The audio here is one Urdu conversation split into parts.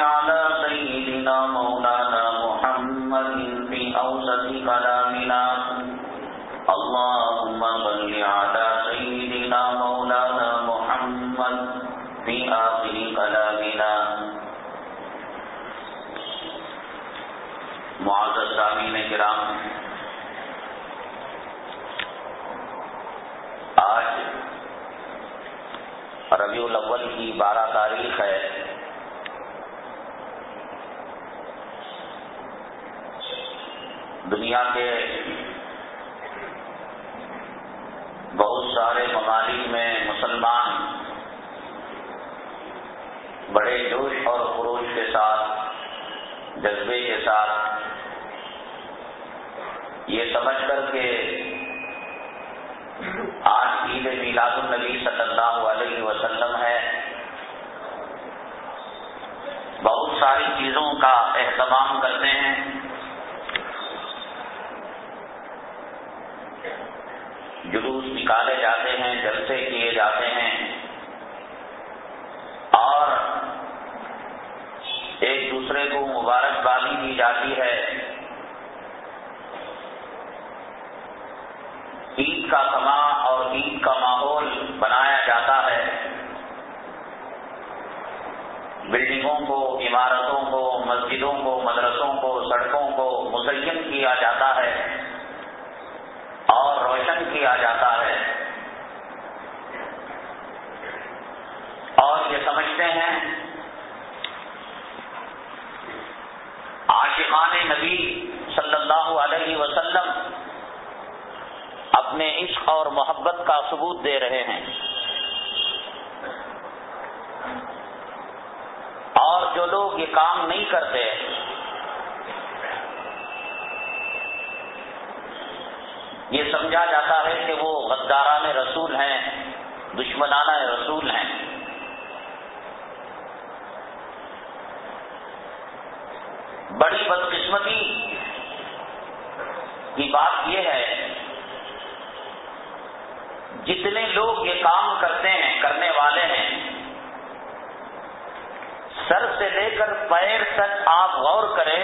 على دنیا کے بہت سارے ممالک میں مسلمان بڑے جوش اور خروش کے ساتھ، جذبے کے ساتھ یہ سمجھ کر کے آج عید میلاد النبی صلی اللہ علیہ وسلم ہے۔ بہت ساری چیزوں کا اہتمام کرتے ہیں۔ جلوس نکالے جاتے ہیں، جلسے کیے جاتے ہیں۔ اور ایک دوسرے کو مبارکبادی دی جاتی ہے۔ عید کا سما اور عید کا ماحول بنایا جاتا ہے۔ بلڈنگوں کو، عمارتوں کو، مسجدوں کو، مدرسوں کو، سڑکوں کو مزین کیا جاتا ہے۔ اور روشن کیا جاتا ہے۔ اور یہ سمجھتے ہیں، عاشقان نبی صلی اللہ علیہ وسلم اپنے عشق اور محبت کا ثبوت دے رہے ہیں۔ اور جو لوگ یہ کام نہیں کرتے یہ سمجھا جاتا ہے کہ وہ غداران رسول ہیں، دشمنانہ رسول ہیں۔ بڑی بدقسمتی کی بات یہ ہے، جتنے لوگ یہ کام کرتے ہیں، کرنے والے ہیں، سر سے لے کر پیر تک آپ غور کریں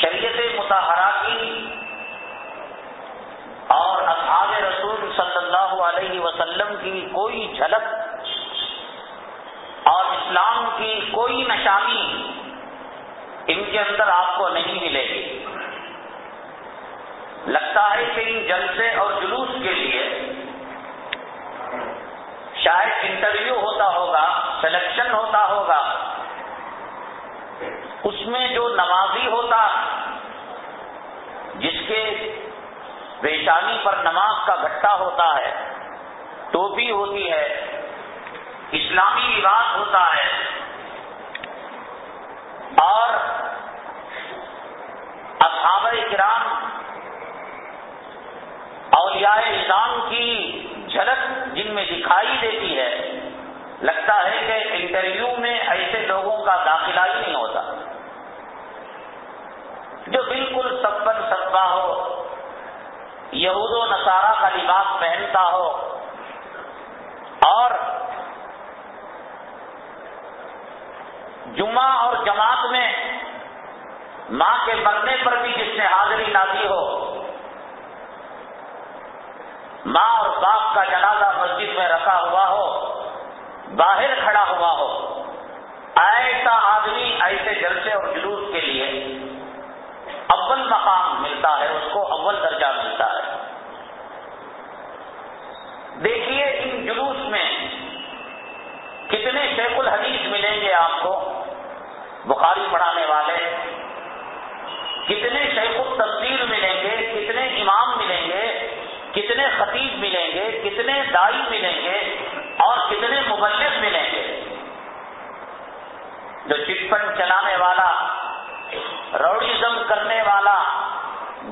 شریعت متحرہ کی اور اصحاب رسول صلی اللہ علیہ وسلم کی کوئی جھلک اور اسلام کی کوئی نشانی ان کے اندر آپ کو نہیں ملے گی۔ لگتا ہے کہ ان جلسے اور جلوس کے لیے شاید انٹرویو ہوتا ہوگا، سلیکشن ہوتا ہوگا۔ اس میں جو نمازی ہوتا جس کے پیشانی پر نماز کا گھٹا ہوتا ہے ٹوپی ہوتی ہے، اسلامی لباس ہوتا ہے۔ اور اصحاب کرام اولیاء اسلام کی جھلک جن میں دکھائی دیتی ہے، لگتا ہے کہ انٹرویو میں ایسے لوگوں کا داخلہ ہی نہیں ہوتا۔ جو بالکل سپن سپا ہو یہود و نصارہ کا لباس پہنتا ہو اور جمعہ اور جماعت میں ماں کے مرنے پر بھی جس نے حاضری نازی ہو، ماں اور باپ کا جنازہ مسجد میں رکھا ہوا ہو، باہر کھڑا ہوا ہو، ایسا آدمی ایسے جلسے اور جلوس کے لیے اول مقام ملتا ہے، اس کو اول درجہ ملتا ہے۔ دیکھیے ان جلوس میں کتنے شیخ الحدیث ملیں گے آپ کو؟ بخاری پڑھانے والے۔ کتنے شیخ التفسیر ملیں گے، کتنے امام ملیں گے، کتنے خطیب ملیں گے، کتنے دائی ملیں گے اور کتنے مبلغ ملیں گے۔ جو چٹپن چلانے والا روڈیزم کرنے والا،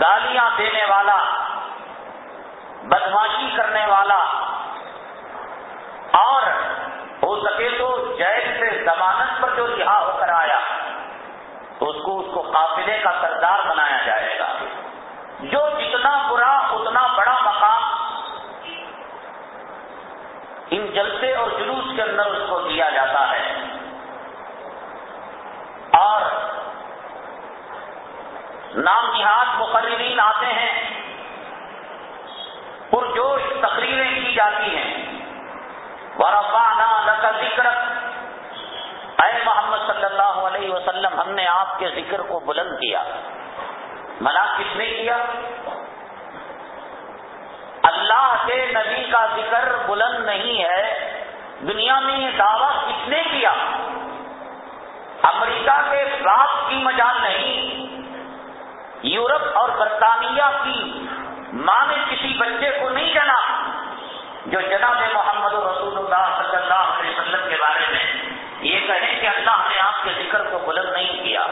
گالیاں دینے والا، بدماشی کرنے والا، اور ہو سکے تو جیل سے ضمانت پر جو رہا ہو کر آیا تو اس کو اس کو قافلے کا سردار بنایا جائے گا۔ جو جتنا برا، اتنا بڑا مقام ان جلسے اور جلوس کے اندر اس کو دیا جاتا ہے۔ اور نام نہاد مقررین آتے ہیں۔ پرجوش تقریریں کی جاتی ہیں۔ کا ذکر اے محمد صلی اللہ علیہ وسلم، ہم نے آپ کے ذکر کو بلند کیا۔ منع کس نے کیا۔ اللہ کے نبی کا ذکر بلند نہیں ہے۔ دنیا میں یہ دعویٰ کس نے کیا؟ امریکہ کے باپ کی مجال نہیں۔ یورپ اور برطانیہ کی ماں نے کسی بچے کو نہیں جنا جو جناب محمد رسول اللہ صلی اللہ علیہ وسلم کے بارے میں یہ کہیں کہ اللہ نے آپ کے ذکر کو بلند نہیں کیا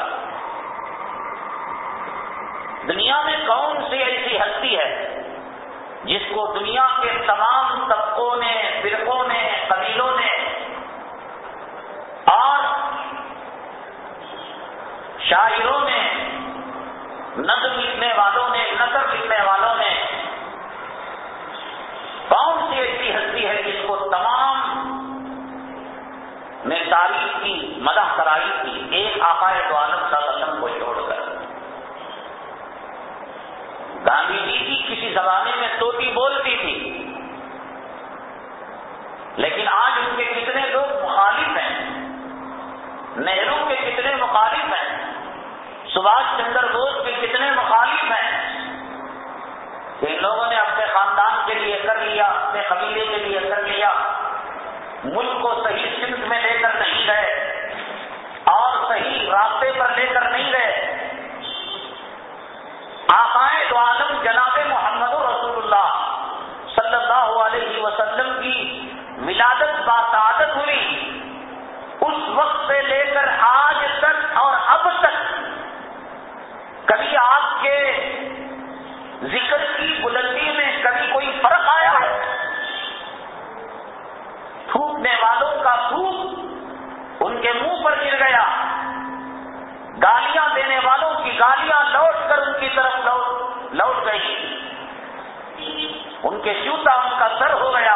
دنیا میں کون سی ایسی ہستی ہے جس کو دنیا کے تمام طبقوں نے فرقوں نے قبیلوں نے اور شاعروں نے نظم لکھنے والوں نے نظر لکھنے والوں نے کون سی ایسی ہستی ہے جس کو تمام نے تاریخ کی مدح کرائی تھی ایک آقائے دو عالم کا وطن کو چھوڑ کر گاندھی جی کی کسی زمانے میں توتی بولتی تھی لیکن آج ان کے کتنے لوگ مخالف ہیں نہرو کے کتنے مخالف ہیں سبھاش چندر بوس کے کتنے مخالف ہیں ان لوگوں نے اپنے خاندان کے لیے کر لیا اپنے قبیلے کے لیے کر لیا ملک کو صحیح سمت میں لے کر نہیں گئے اور صحیح راستے پر لے کر نہیں گئے آقائے تو عالم جناب محمد رسول اللہ صلی اللہ علیہ وسلم کی ولادت باسعادت ہوئی اس وقت سے لے کر آج تک اور اب تک کبھی آپ کے ذکر کی بلندی میں کبھی کوئی فرق آیا ہے؟ تھوکنے والوں کا تھوک ان کے منہ پر گر گیا۔ گالیاں دینے والوں کی گالیاں لوٹ کر ان کی طرف لوٹ لوٹ گئی۔ ان کے جوتا ان کا سر ہو گیا۔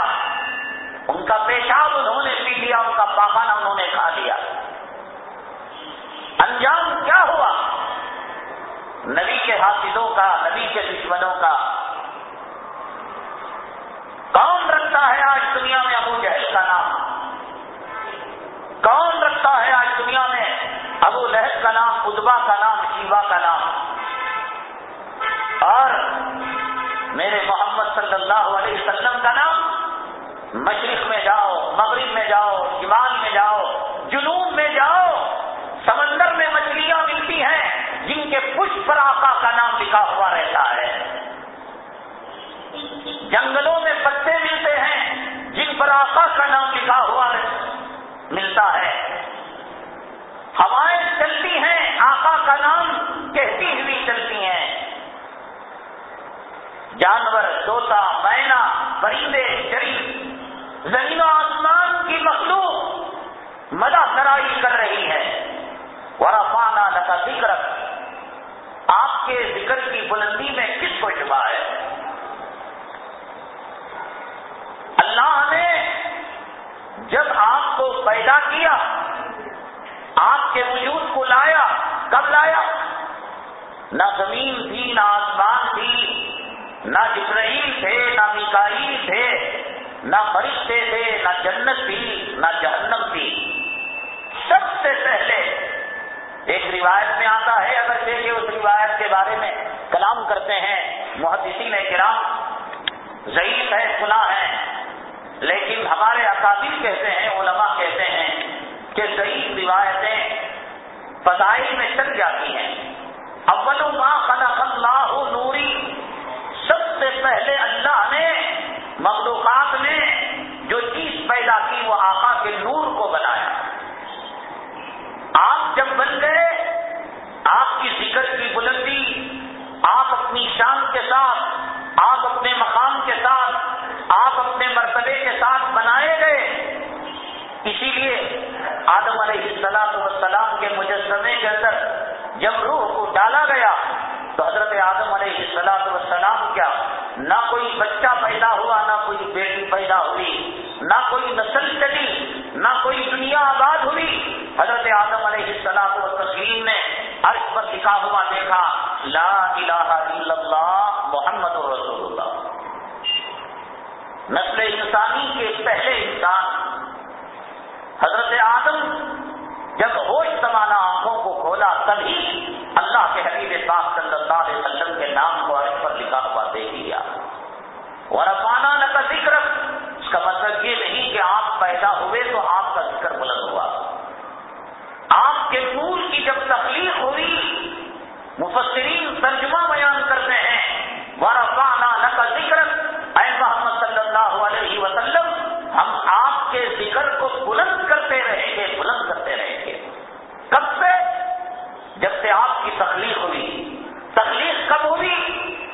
ان کا پیشاب انہوں نے پی لیا، ان کا پاخانہ انہوں نے کھا لیا۔ انجام کے حافظوں کا، نبی کے دشمنوں کا۔ کون رکھتا ہے آج دنیا میں ابو جہل کا نام؟ کون رکھتا ہے آج دنیا میں ابو لہب کا نام ادبا کا نام، شیوا کا نام؟ اور میرے محمد صلی اللہ علیہ وسلم کا نام؟ مشرق میں جاؤ، مغرب میں جاؤ، شمال میں جاؤ، جنوب میں جاؤ، سمندر میں مچھلیاں ملتی ہیں جن کے پشپ پر آقا کا نام لکھا ہوا رہتا ہے۔ جنگلوں میں پتے ملتے ہیں، جن پر آقا کا نام لکھا ہوا ملتا ہے۔ ہوائیں چلتی ہیں، آقا کا نام کہتی ہوئی چلتی ہیں۔ جانور توتا مینا، پرندے شریف زمین و آسمان کی مخلوق مدا سرائی کر رہی ہے۔ ورفانہ لتا ذکر آپ کے ذکر کی بلندی میں کس کو ہے۔ اللہ نے جب آپ کو پیدا کیا، آپ کے وجود کو لایا، کب لایا؟ نہ زمین تھی، نہ آسمان تھی، نہ جبرائیل تھے، نہ میکائیل تھے، نہ فرشتے تھے، نہ جنت تھی، نہ جہنم تھی۔ سب سے پہلے ایک روایت میں آتا ہے، اگر دیکھے اس روایت کے بارے میں کلام کرتے ہیں، محدثین کرام ضعیف ہے سنا ہے لیکن ہمارے اکابر کہتے ہیں، علماء کہتے ہیں کہ صحیح روایتیں فضائل میں چل جاتی ہیں۔ اول ما خلق اللہ نوری، سب سے پہلے اللہ نے، مخلوقات نے جو چیز پیدا کی، وہ آقا کے نور کو بنایا۔ جب بن گئے، آپ کی ذکر کی بلندی، آپ اپنی شان کے ساتھ، آپ اپنے مقام کے ساتھ، آپ اپنے مرتبے کے ساتھ بنائے گئے۔ اسی لیے آدم علیہ السلام وسلام کے مجسمے کے اندر جب روح کو ڈالا گیا، تو حضرت آدم علیہ السلام وسلام کیا؟ نہ کوئی بچہ پیدا ہوا، نہ کوئی بیٹی پیدا ہوئی، نہ کوئی نسل چلی، نہ کوئی دنیا آباد ہوئی۔ حضرت آدم علیہ السلام و تسلیم نے عرض پر لکھا ہوا دیکھا، لا الہ الا اللہ محمد رسول اللہ نسل انسانی کے پہلے انسان۔ حضرت آدم جب ہوش سمانا آنکھوں کو کھولا، تبھی اللہ کے حبیب صاحب صلی اللہ علیہ وسلم کے نام کو عرض پر لکھا ہوا دیکھ لیا۔ اور افانہ نہ کا ذکر اس کا مطلب یہ نہیں کہ آپ پیدا ہوئے تو آپ کا ذکر بلند ہوا آپ کے نور کی جب تخلیق ہوئی، مفسرین ترجمہ بیان کرتے ہیں ورفانہ نہ ذکر اے محمد صلی اللہ علیہ وسلم، ہم آپ کے ذکر کو بلند کرتے رہیں گے، بلند کرتے رہیں گے۔ کب سے؟ جب سے آپ کی تخلیق ہوئی۔ تخلیق کب ہوئی؟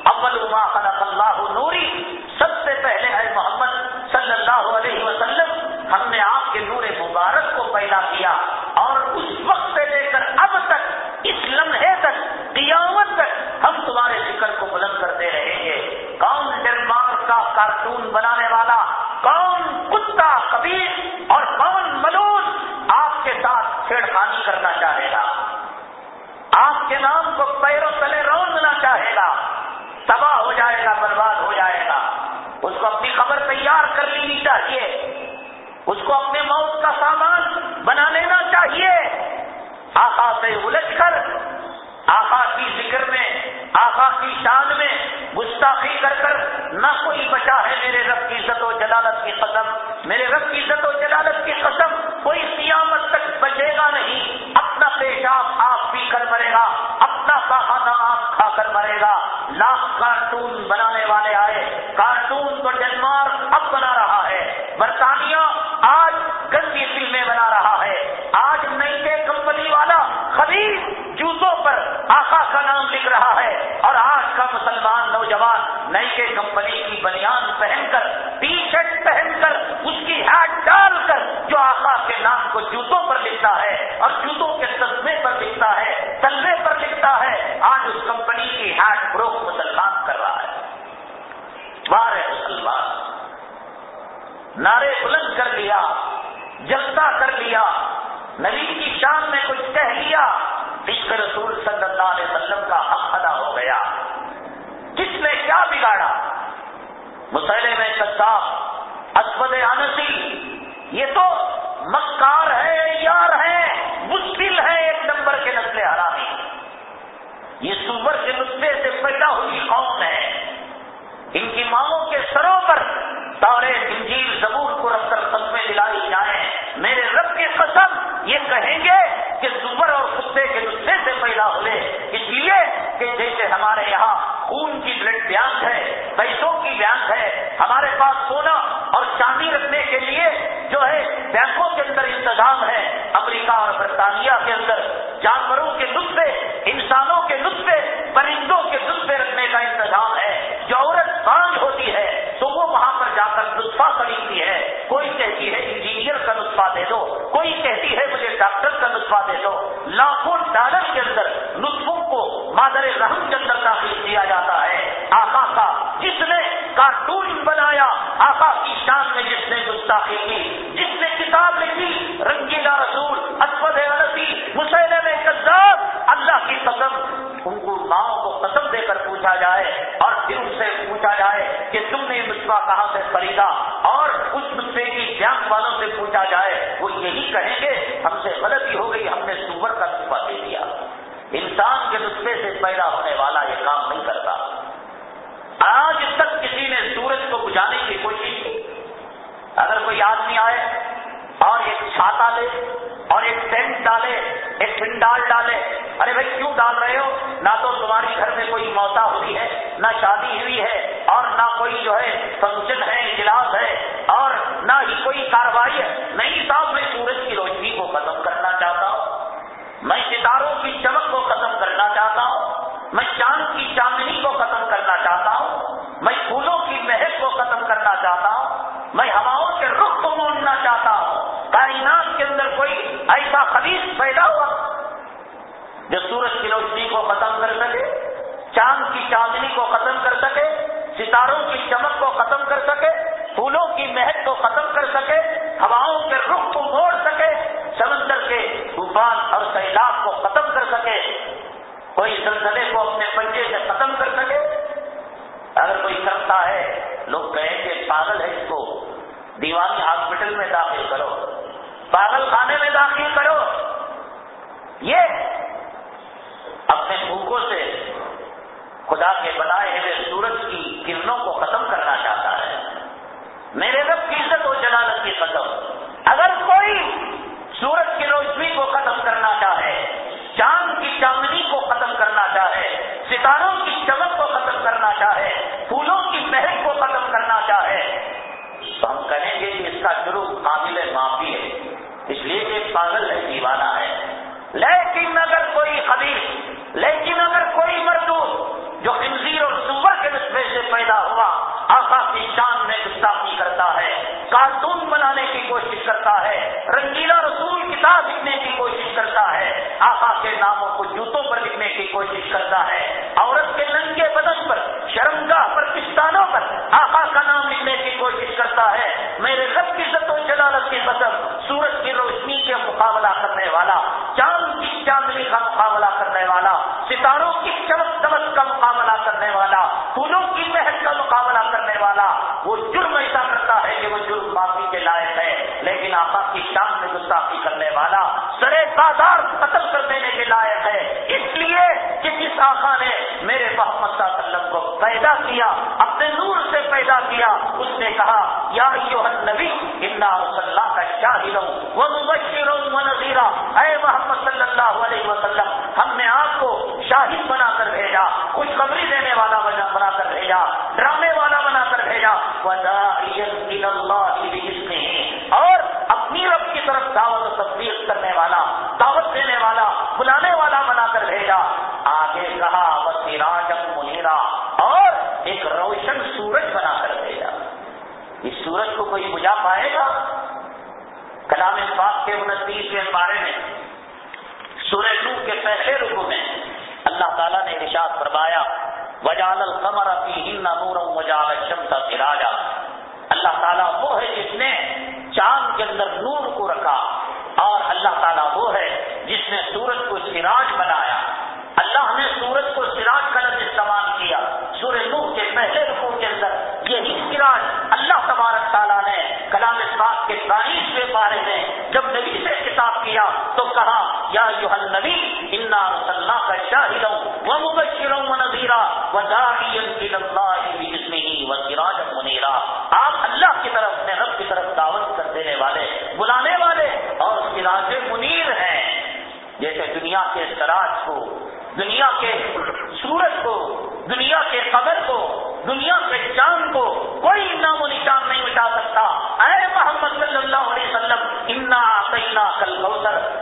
اول ما خلق اللہ نوری۔ سب سے پہلے ہے محمد صلی اللہ علیہ وسلم، ہم نے آپ کے نور مبارک کو پیدا کیا اور اس وقت سے لے کر اب تک اس لمحے تک قیامت تک ہم تمہارے ذکر کو بلند کرتے رہیں گے۔ کون ڈرمار کا کارٹون بنانے والا، کون کتا، کبیر اور کون ملوز آپ کے ساتھ چھیڑخانی کرنا چاہے گا۔ آپ کے نام کو پیروں تلے روندنا چاہے گا۔ تباہ ہو جائے گا، برباد ہو جائے گا۔ اس کو اپنی خبر تیار کر لینی چاہیے۔ اس کو اپنے موت کا سامان بنا لینا چاہیے۔ آقا سے الجھ کر کی ذکر میں، آقا کی شان میں گستاخی کر کر نہ کوئی بچا ہے میرے رب کی عزت و جلالت کی قسم۔ میرے رب کی عزت و جلالت کی قسم کوئی قیامت تک بچے گا نہیں۔ اپنا پیشاب آپ پی کر مرے گا، اپنا پہانا آپ کھا کر مرے گا۔ لاکھ کارٹون بنانے کا نام لکھ رہا ہے۔ اور آج کا مسلمان نوجوان نئی کے کمپنی کی بنیاد پہن کر ٹی شرٹ پہن کر اس کی ہیٹ ڈال کر جو آقا کے نام کو جوتوں پر لکھتا ہے اور جوتوں کے تسمے پر لکھتا ہے، تلوے پر لکھتا ہے، آج اس کمپنی کی ہیٹ فروخت مسلمان کر رہا ہے۔ بارے مسلمان۔ نعرے بلند کر لیا جلتا کر لیا، نبی کی شان میں کچھ کہہ لیا۔ عشق رسول صلی اللہ علیہ وسلم کا حق ادا ہو گیا۔ کس نے کیا بگاڑا؟ مسئلے میں کساب اسود انسی، یہ تو مکار ہے، یار ہے، مشکل ہے ایک نمبر کے نسل حرامی۔ یہ سور کے نسخے سے پیدا ہوئی قوم ہے۔ تورے انجیل زبور کو رکھ کر قدمے دلائی جائیں۔ میرے رب کے قسم، یہ کہیں گے کہ زبر اور کتے کے نسخے سے پیدا ہوئے۔ اس لیے کہ جیسے ہمارے یہاں خون کی بلڈ بینک ہے، پیسوں کی بینک ہے، ہمارے پاس سونا اور چاندی رکھنے کے لیے جو ہے بینکوں کے اندر انتظام ہے۔ امریکہ اور برطانیہ کے اندر جانوروں کے نسخے انسانوں کے نسخے پرندوں کے نسخے رکھنے کا انتظام ہے جو عورت بانج ہوتی ہے تو وہ وہاں پر جا کر نسخہ خریدتی ہے کوئی کہتی ہے انجینئر کا نسخہ دے دو، کوئی کہتی ہے مجھے ڈاکٹر کا نسخہ دے دو۔ لاکھوں ڈالر کے اندر نسخوں کو مادر رحم کے اندر داخل کیا جاتا ہے۔ آقا کا جس نے کارٹون بنایا، آقا کی شان میں جس نے گستاخی کی، جس نے کتاب لکھی رنگیلا رسول، اسود عرصی مسئلے میں کذاب، اللہ کی قسم، ان کو ماؤں کو قسم دے کر پوچھا جائے اور پھر ان سے پوچھا جائے کہ تم نے نسخہ کہاں سے خریدا؟ اور اس نسخے کی جان والوں سے پوچھا جائے، وہ یہی کہیں گے، ہم سے غلطی ہو گئی، ہم نے سور کا نسخہ دے دیا۔ انسان کے نسخے سے پیدا ہونے والا یہ کام نہیں کرتا۔ آج تک کسی نے سورج کو بجانے کی کوشش کی۔ اگر کوئی آدمی آئے اور ایک چھاتا لے اور ایک ٹینٹ ڈالے، ایک پنڈال ڈالے، ارے بھائی کیوں ڈال رہے ہو؟ نہ تو تمہاری گھر میں کوئی موتا ہوئی ہے، نہ شادی ہوئی ہے اور نہ کوئی جو ہے فنکشن ہے اجلاس ہے اور نہ ہی کوئی کاروائی ہے۔ نہیں صاحب میں سورج کی روشنی کو ختم کرنا چاہتا ہوں۔ میں ستاروں کی چمک کو ختم کرنا چاہتا ہوں۔ میں چاند کی چاندنی کو ختم کرنا چاہتا ہوں میں پھولوں کی مہک کو ختم کرنا چاہتا ہوں۔ میں ہواؤں کے رخ کو موڑنا چاہتا ہوں۔ کائنات کے اندر کوئی ایسا خبیص پیدا ہوا جو سورج کی روشنی کو ختم کر سکے، چاند کی چاندنی کو ختم کر سکے، ستاروں کی چمک کو ختم کر سکے، پھولوں کی مہک کو ختم کر سکے، ہواؤں کے رخ کو موڑ سکے، سمندر کے طوفان اور سیلاب کو ختم کر سکے، کوئی سلسلے کو اپنے پنجے سے ختم کر سکے اگر کوئی کرتا ہے لوگ کہیں کہ پاگل ہے اس کو۔ دیوانی ہاسپٹل میں داخل کرو۔ پاگل خانے میں داخل کرو۔ یہ اپنے بھوکوں سے خدا کے بنائے ہوئے سورج کی کرنوں کو ختم کرنا چاہتا ہے۔ میرے رب کی عزت و جلالت کی قدم۔ اگر کوئی سورج کی روشنی کو ختم کرنا چاہے چاند کی چاندنی کو ختم کرنا چاہے، ستاروں کی چمک کو ختم کرنا چاہے، پھولوں کی مہک کو ختم کرنا چاہے، تو ہم کہیں گے کہ اس کا شروع قابل معافی ہے۔ اس لیے کہ پاگل ہے، دیوانہ ہے۔ لیکن اگر کوئی خبیر لیکن اگر کوئی مردود جو خنزیر اور سور کے نسبے سے پیدا ہوا، آقا کی شان میں گستاخی کرتا ہے، کارٹون بنانے کی کوشش کرتا ہے، رنگیلا رسول کتاب لکھنے کی کوشش کرتا ہے، آقا کے ناموں کو جوتوں پر لکھنے کی کوشش کرتا ہے، عورت کے ننگے بدن پر، شرمگاہ پر کستانوں پر آقا کا نام لکھنے کی کوشش کرتا ہے، میرے رب کی عزت و جلالت کی قدم سورج کی روشنی کے مقابلہ کرنے والا، چاند کی چاندنی کا مقابلہ کرنے والا ستاروں کی چمک چمک کا مقابلہ کرنے والا، پھولوں کی محنت کا مقابلہ کرنے والا، وہ جرم ایسا کرتا ہے کہ وہ جرم معافی کے لائق ہے، لیکن آقا کی شان میں گستاخی کرنے والا سرے بازار قتل کر دینے کے لائق ہے۔ اس لیے کہ جس آقا نے میرے محمد صلی اللہ علیہ وسلم کو پیدا کیا، اپنے نور سے پیدا کیا، اس نے کہا، یا نبی انا اللہ کا شاہد وہ مبشر و نذیرہ اے محمد صلی اللہ علیہ وسلم، ہم نے آپ کو شاہد بنا کر بھیجا، خوشخبری دینے والا بنا کر بھیجا، ڈرامے والا بنا کر بھیجا۔ اور اپنی رب کی طرف دعوت و تصدیق کرنے والا، دعوت دینے والا، بلانے والا بنا کر بھیجا۔ آگے کہا وسیراج منیرا۔ اور ایک روشن سورج بنا کر بھیجا۔ اس سورج کو کوئی بجا پائے گا؟ کلام پاک کے انتیس کے بارے میں سورج نو کے پہلے رکو میں اللہ تعالیٰ نے ارشاد فرمایا وجال القمر فیہن نورا وجال الشمس سراجا اللہ تعالیٰ وہ ہے جس نے چاند کے اندر نور کو رکھا اور اللہ تعالیٰ وہ ہے جس نے سورج کو سراج بنایا۔ اللہ نے سورج کو سراج کا لفظ استعمال کیا۔ سورج نور کے پہلے رکو کے اندر یہی سراج اللہ تبارک تعالیٰ نے کلام پاک کے بائیسویں بارے میں جب نبی سے کتاب کیا؟ تو کہا، یا یو نبی انا اللہ کا شاہد وہ مبشروں نذیرا و جس میں ہی وہ سراج منیرا. آپ اللہ کی طرف اپنے رب کی طرف دعوت کر دینے والے، بلانے والے اور سراج منیر ہیں۔ جیسے دنیا کے سراج کو، دنیا کے سورج کو، دنیا کے قبر کو، دنیا کے چاند کو کوئی نام و نشان نہیں مٹا سکتا۔ اے محمد صلی اللہ علیہ وسلم، انا کل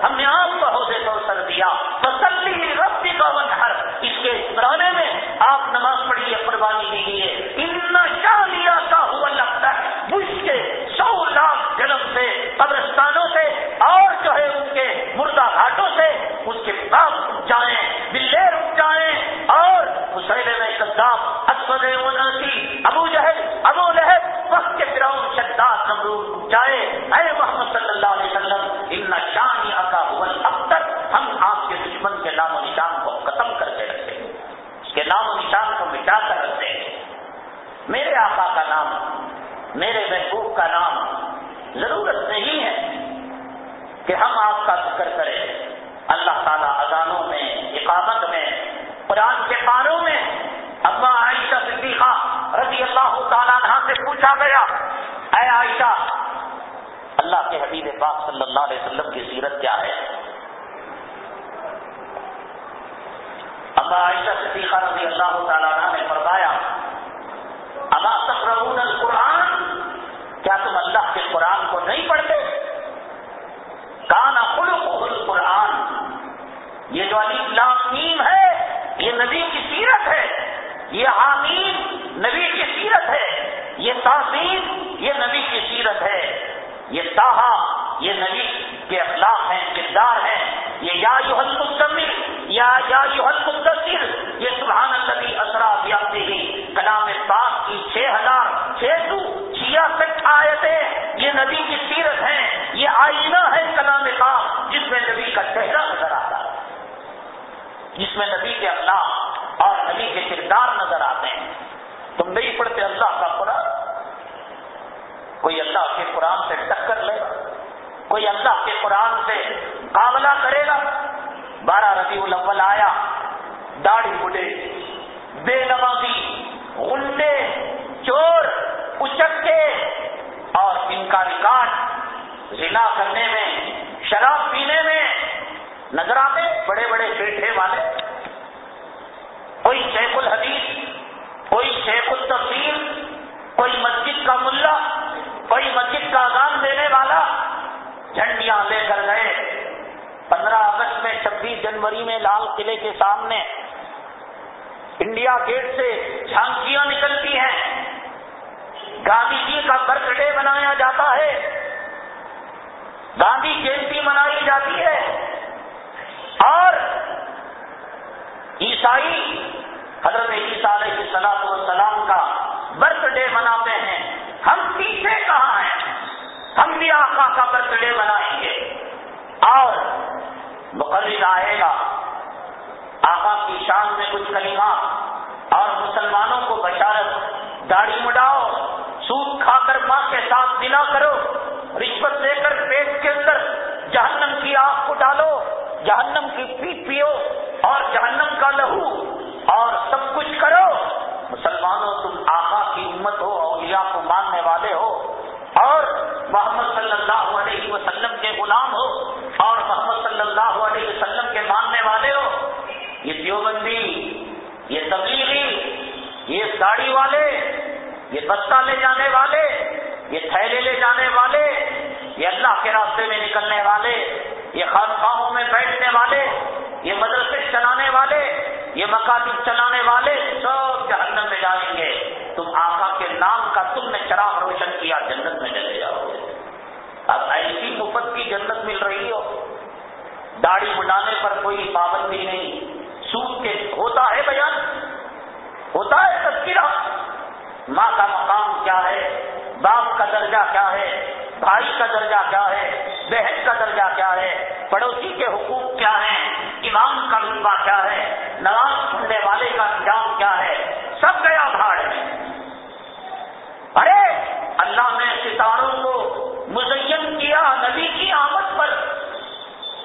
ہم نے آپ کو حوض کوثر دیا۔ تسلی رب کا ہر اس کے پرانے میں آپ نماز پڑھیے قربانی دیجیے ان شاہ لیا کا ہوا لگتا ہے بش کے سو لاکھ جنم سے، قبرستانوں سے، اور جو ہے ان کے مردہ گھاٹوں سے اس کے بعد جائیں، بلے رک جائیں۔ اور مسئلے میں کداب اسود ابو جہل، ابو لہب، وقت کے فراؤن شداد نمرود جائے اے محمد صلی اللہ علیہ وسلم ان شان کا اب تک ہم آپ کے دشمن کے نام و نشان کو ختم کر کے رکھتے ہیں اس کے نام و نشان کو مٹا کر رکھتے ہیں میرے آقا کا نام میرے محبوب کا نام ضرورت نہیں ہے کہ ہم آپ کا ذکر کریں اللہ تعالیٰ اذانوں میں اقامت میں قرآن کے پاروں میں ابا عائشہ صدیقہ رضی اللہ تعالیٰ عنہ سے پوچھا گیا اے عائشہ اللہ کے حبیب پاک صلی اللہ علیہ وسلم کی سیرت کیا ہے ابا عائشہ صدیقہ رضی اللہ تعالیٰ عنہ نے فرمایا اما تقرؤون القرآن کیا تم اللہ کے قرآن کو نہیں پڑھتے کانا خلق القرآن یہ جو علی لام ہے یہ نبی کی سیرت ہے یہ حامیم نبی کی سیرت ہے یہ تحسین یہ نبی کی سیرت ہے یہ تاہا یہ نبی کے اخلاق ہیں کردار ہیں یہ یا یوحل مستمل یا یا یوحل مدثر یہ سبحان النبی اسرا ویاپتی ہی کلام پاک کی چھ ہزار چھ سو چھیاسٹھ آیتیں یہ نبی کی سیرت ہیں یہ آئینہ ہے کلام پاک جس میں نبی کا چہرہ نظر آتا ہے جس میں نبی کے اخلاق اور نبی کے کردار نظر آتے ہیں۔ تم نہیں پڑھتے اللہ کا قرآن؟ کوئی اللہ کے قرآن سے ٹکر لے گا کوئی اللہ کے قرآن سے مقابلہ کرے گا؟ بارہ ربیع الاول آیا، داڑھی بڑھے بے نمازی غلے چور اچکے اور ان کا ریکارڈ ضلع کرنے میں، شراب پینے میں نظر آتے بڑے بڑے پیٹھے والے کوئی شیخ الحدیث، کوئی شیخ التفیر کوئی مسجد کا ملا، کوئی مسجد کا اذان دینے والا جھنڈیاں لے کر گئے۔ پندرہ اگست میں، چھبیس جنوری میں لال قلعے کے سامنے انڈیا گیٹ سے جھانکیاں نکلتی ہیں۔ گاندھی جی کا برتھ ڈے منایا جاتا ہے۔ گاندھی جینتی منائی جاتی ہے۔ اور عیسائی حضرت عیسیٰ علیہ السلام والسلام کا برتھ ڈے مناتے ہیں۔ ہم پیچھے کہاں ہیں؟ ہم بھی آقا کا برتھ ڈے منائیں گے۔ اور مقرر آئے گا۔ آقا کی شان میں کچھ کلمات اور مسلمانوں کو بشارت، داڑھی مڈاؤ، سوپ کھا کر ماں کے ساتھ دلا کرو، رشوت لے کر پیٹ کے اندر جہنم کی آگ کو ڈالو۔ جہنم کی پیٹ پیو اور جہنم کا لہو اور سب کچھ کرو۔ مسلمانوں، تم آقا کی امت ہو، اولیاء کو ماننے والے ہو۔ اور محمد صلی اللہ علیہ وسلم کے غلام ہو اور محمد صلی اللہ علیہ وسلم کے ماننے والے ہو۔ یہ دیوبندی، یہ تبلیغی، یہ ساڑی والے، یہ بستہ لے جانے والے، یہ تھیلے لے جانے والے، یہ اللہ کے راستے میں نکلنے والے۔ یہ خانخواہوں میں بیٹھنے والے، یہ مدرسے چلانے والے، یہ مکاتب چلانے والے سب جہنم میں جائیں گے۔ تم آقا کے نام کا تم نے چراغ روشن کیا، جنت میں چلے جاؤ۔ گے اب ایسی مفت کی جنت مل رہی ہو۔ داڑھی بڑھانے پر کوئی پابندی نہیں۔ سود کے ہوتا ہے بیان، ہوتا ہے تذکرہ۔ ماں کا مقام کیا ہے؟ باپ کا درجہ کیا ہے؟ بھائی کا درجہ کیا ہے؟ بہن کا درجہ کیا ہے؟ پڑوسی کے حقوق کیا ہیں؟ امام کا رتبہ کیا ہے؟ نماز سننے والے کا انجام کیا ہے؟ سب گیا بھاڑ ہے ارے، اللہ نے ستاروں کو مزین کیا، نبی کی آمد پر۔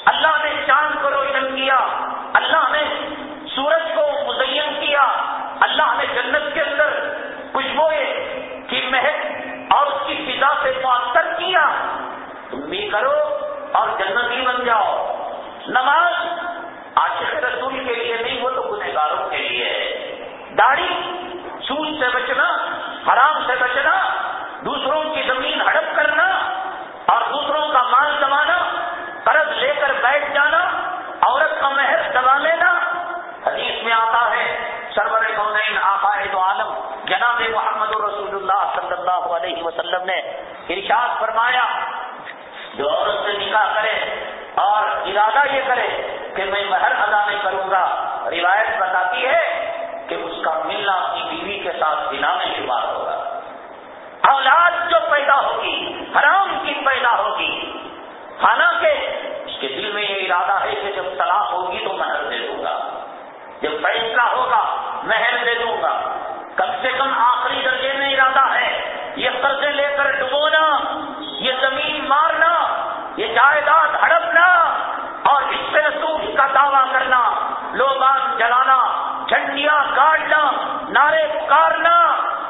اللہ نے چاند کو روشن کیا۔ اللہ نے سورج کو مزین کیا۔ اللہ نے جنت کے اندر خوشبوئے کی مہک اور اس کی فضا سے معطر کیا۔ تم بھی کرو اور جنتی بن جاؤ۔ نماز عاشق رسول کے لیے نہیں، وہ تو گنہگاروں کے لیے ہے۔ داڑھی سود سے بچنا، حرام سے بچنا، دوسروں کی زمین ہڑپ کرنا اور دوسروں کا مال دبانا قرض لے کر بیٹھ جانا، عورت کا محض دبا لینا۔ حدیث میں آتا ہے، سرور کون آقا ہے تو عالم۔ جناب محمد رسول اللہ صلی اللہ علیہ وسلم نے ارشاد فرمایا، جو عورت سے نکاح کرے اور ارادہ یہ کرے کہ میں مہر ادا نہیں کروں گا، روایت بتاتی ہے کہ اس کا ملنا اپنی بیوی کے ساتھ بنا میں شمار ہوگا۔ اولاد جو پیدا ہوگی، حرام کی پیدا ہوگی، حالانکہ اس کے دل میں یہ ارادہ ہے کہ جب طلاق ہوگی تو مہر دے دوں گا۔ جب فیصلہ ہوگا، مہر دے دوں گا۔ کم سے کم آخری درجے میں ارادہ ہے۔ یہ قرضے لے کر ڈبونا، یہ زمین مارنا، یہ جائیداد ہڑپنا اور اس سے رسول کا دعویٰ کرنا لوبان جلانا، جھنڈیاں کاٹنا نعرے پکارنا۔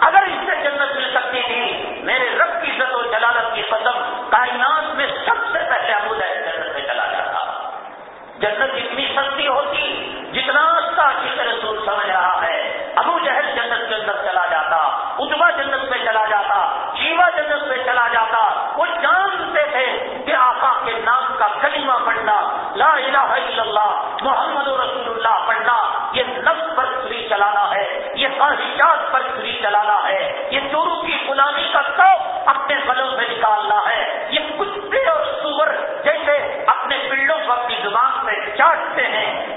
اگر اس سے جنت مل سکتی تھی میرے رب کی عزت و جلالت کی قدم کائنات میں سب سے پہلے ابو ہے جنت جنت اتنی سستی ہوتی، جتنا چیز رسول سمجھ رہا ہے۔ ابو جہل جنت کے اندر چلا جاتا اتبا جنت میں چلا جاتا، شیوا جنت میں چلا جاتا۔ وہ جانتے تھے کہ آقا کے نام کا کلمہ پڑھنا، لا الہ الا اللہ، محمد رسول اللہ پڑھنا، یہ نفس پر چھری چلانا ہے، یہ خواہشات پر چھری چلانا ہے، یہ چورو کی غلامی کا تو اپنے گلوں سے نکالنا ہے۔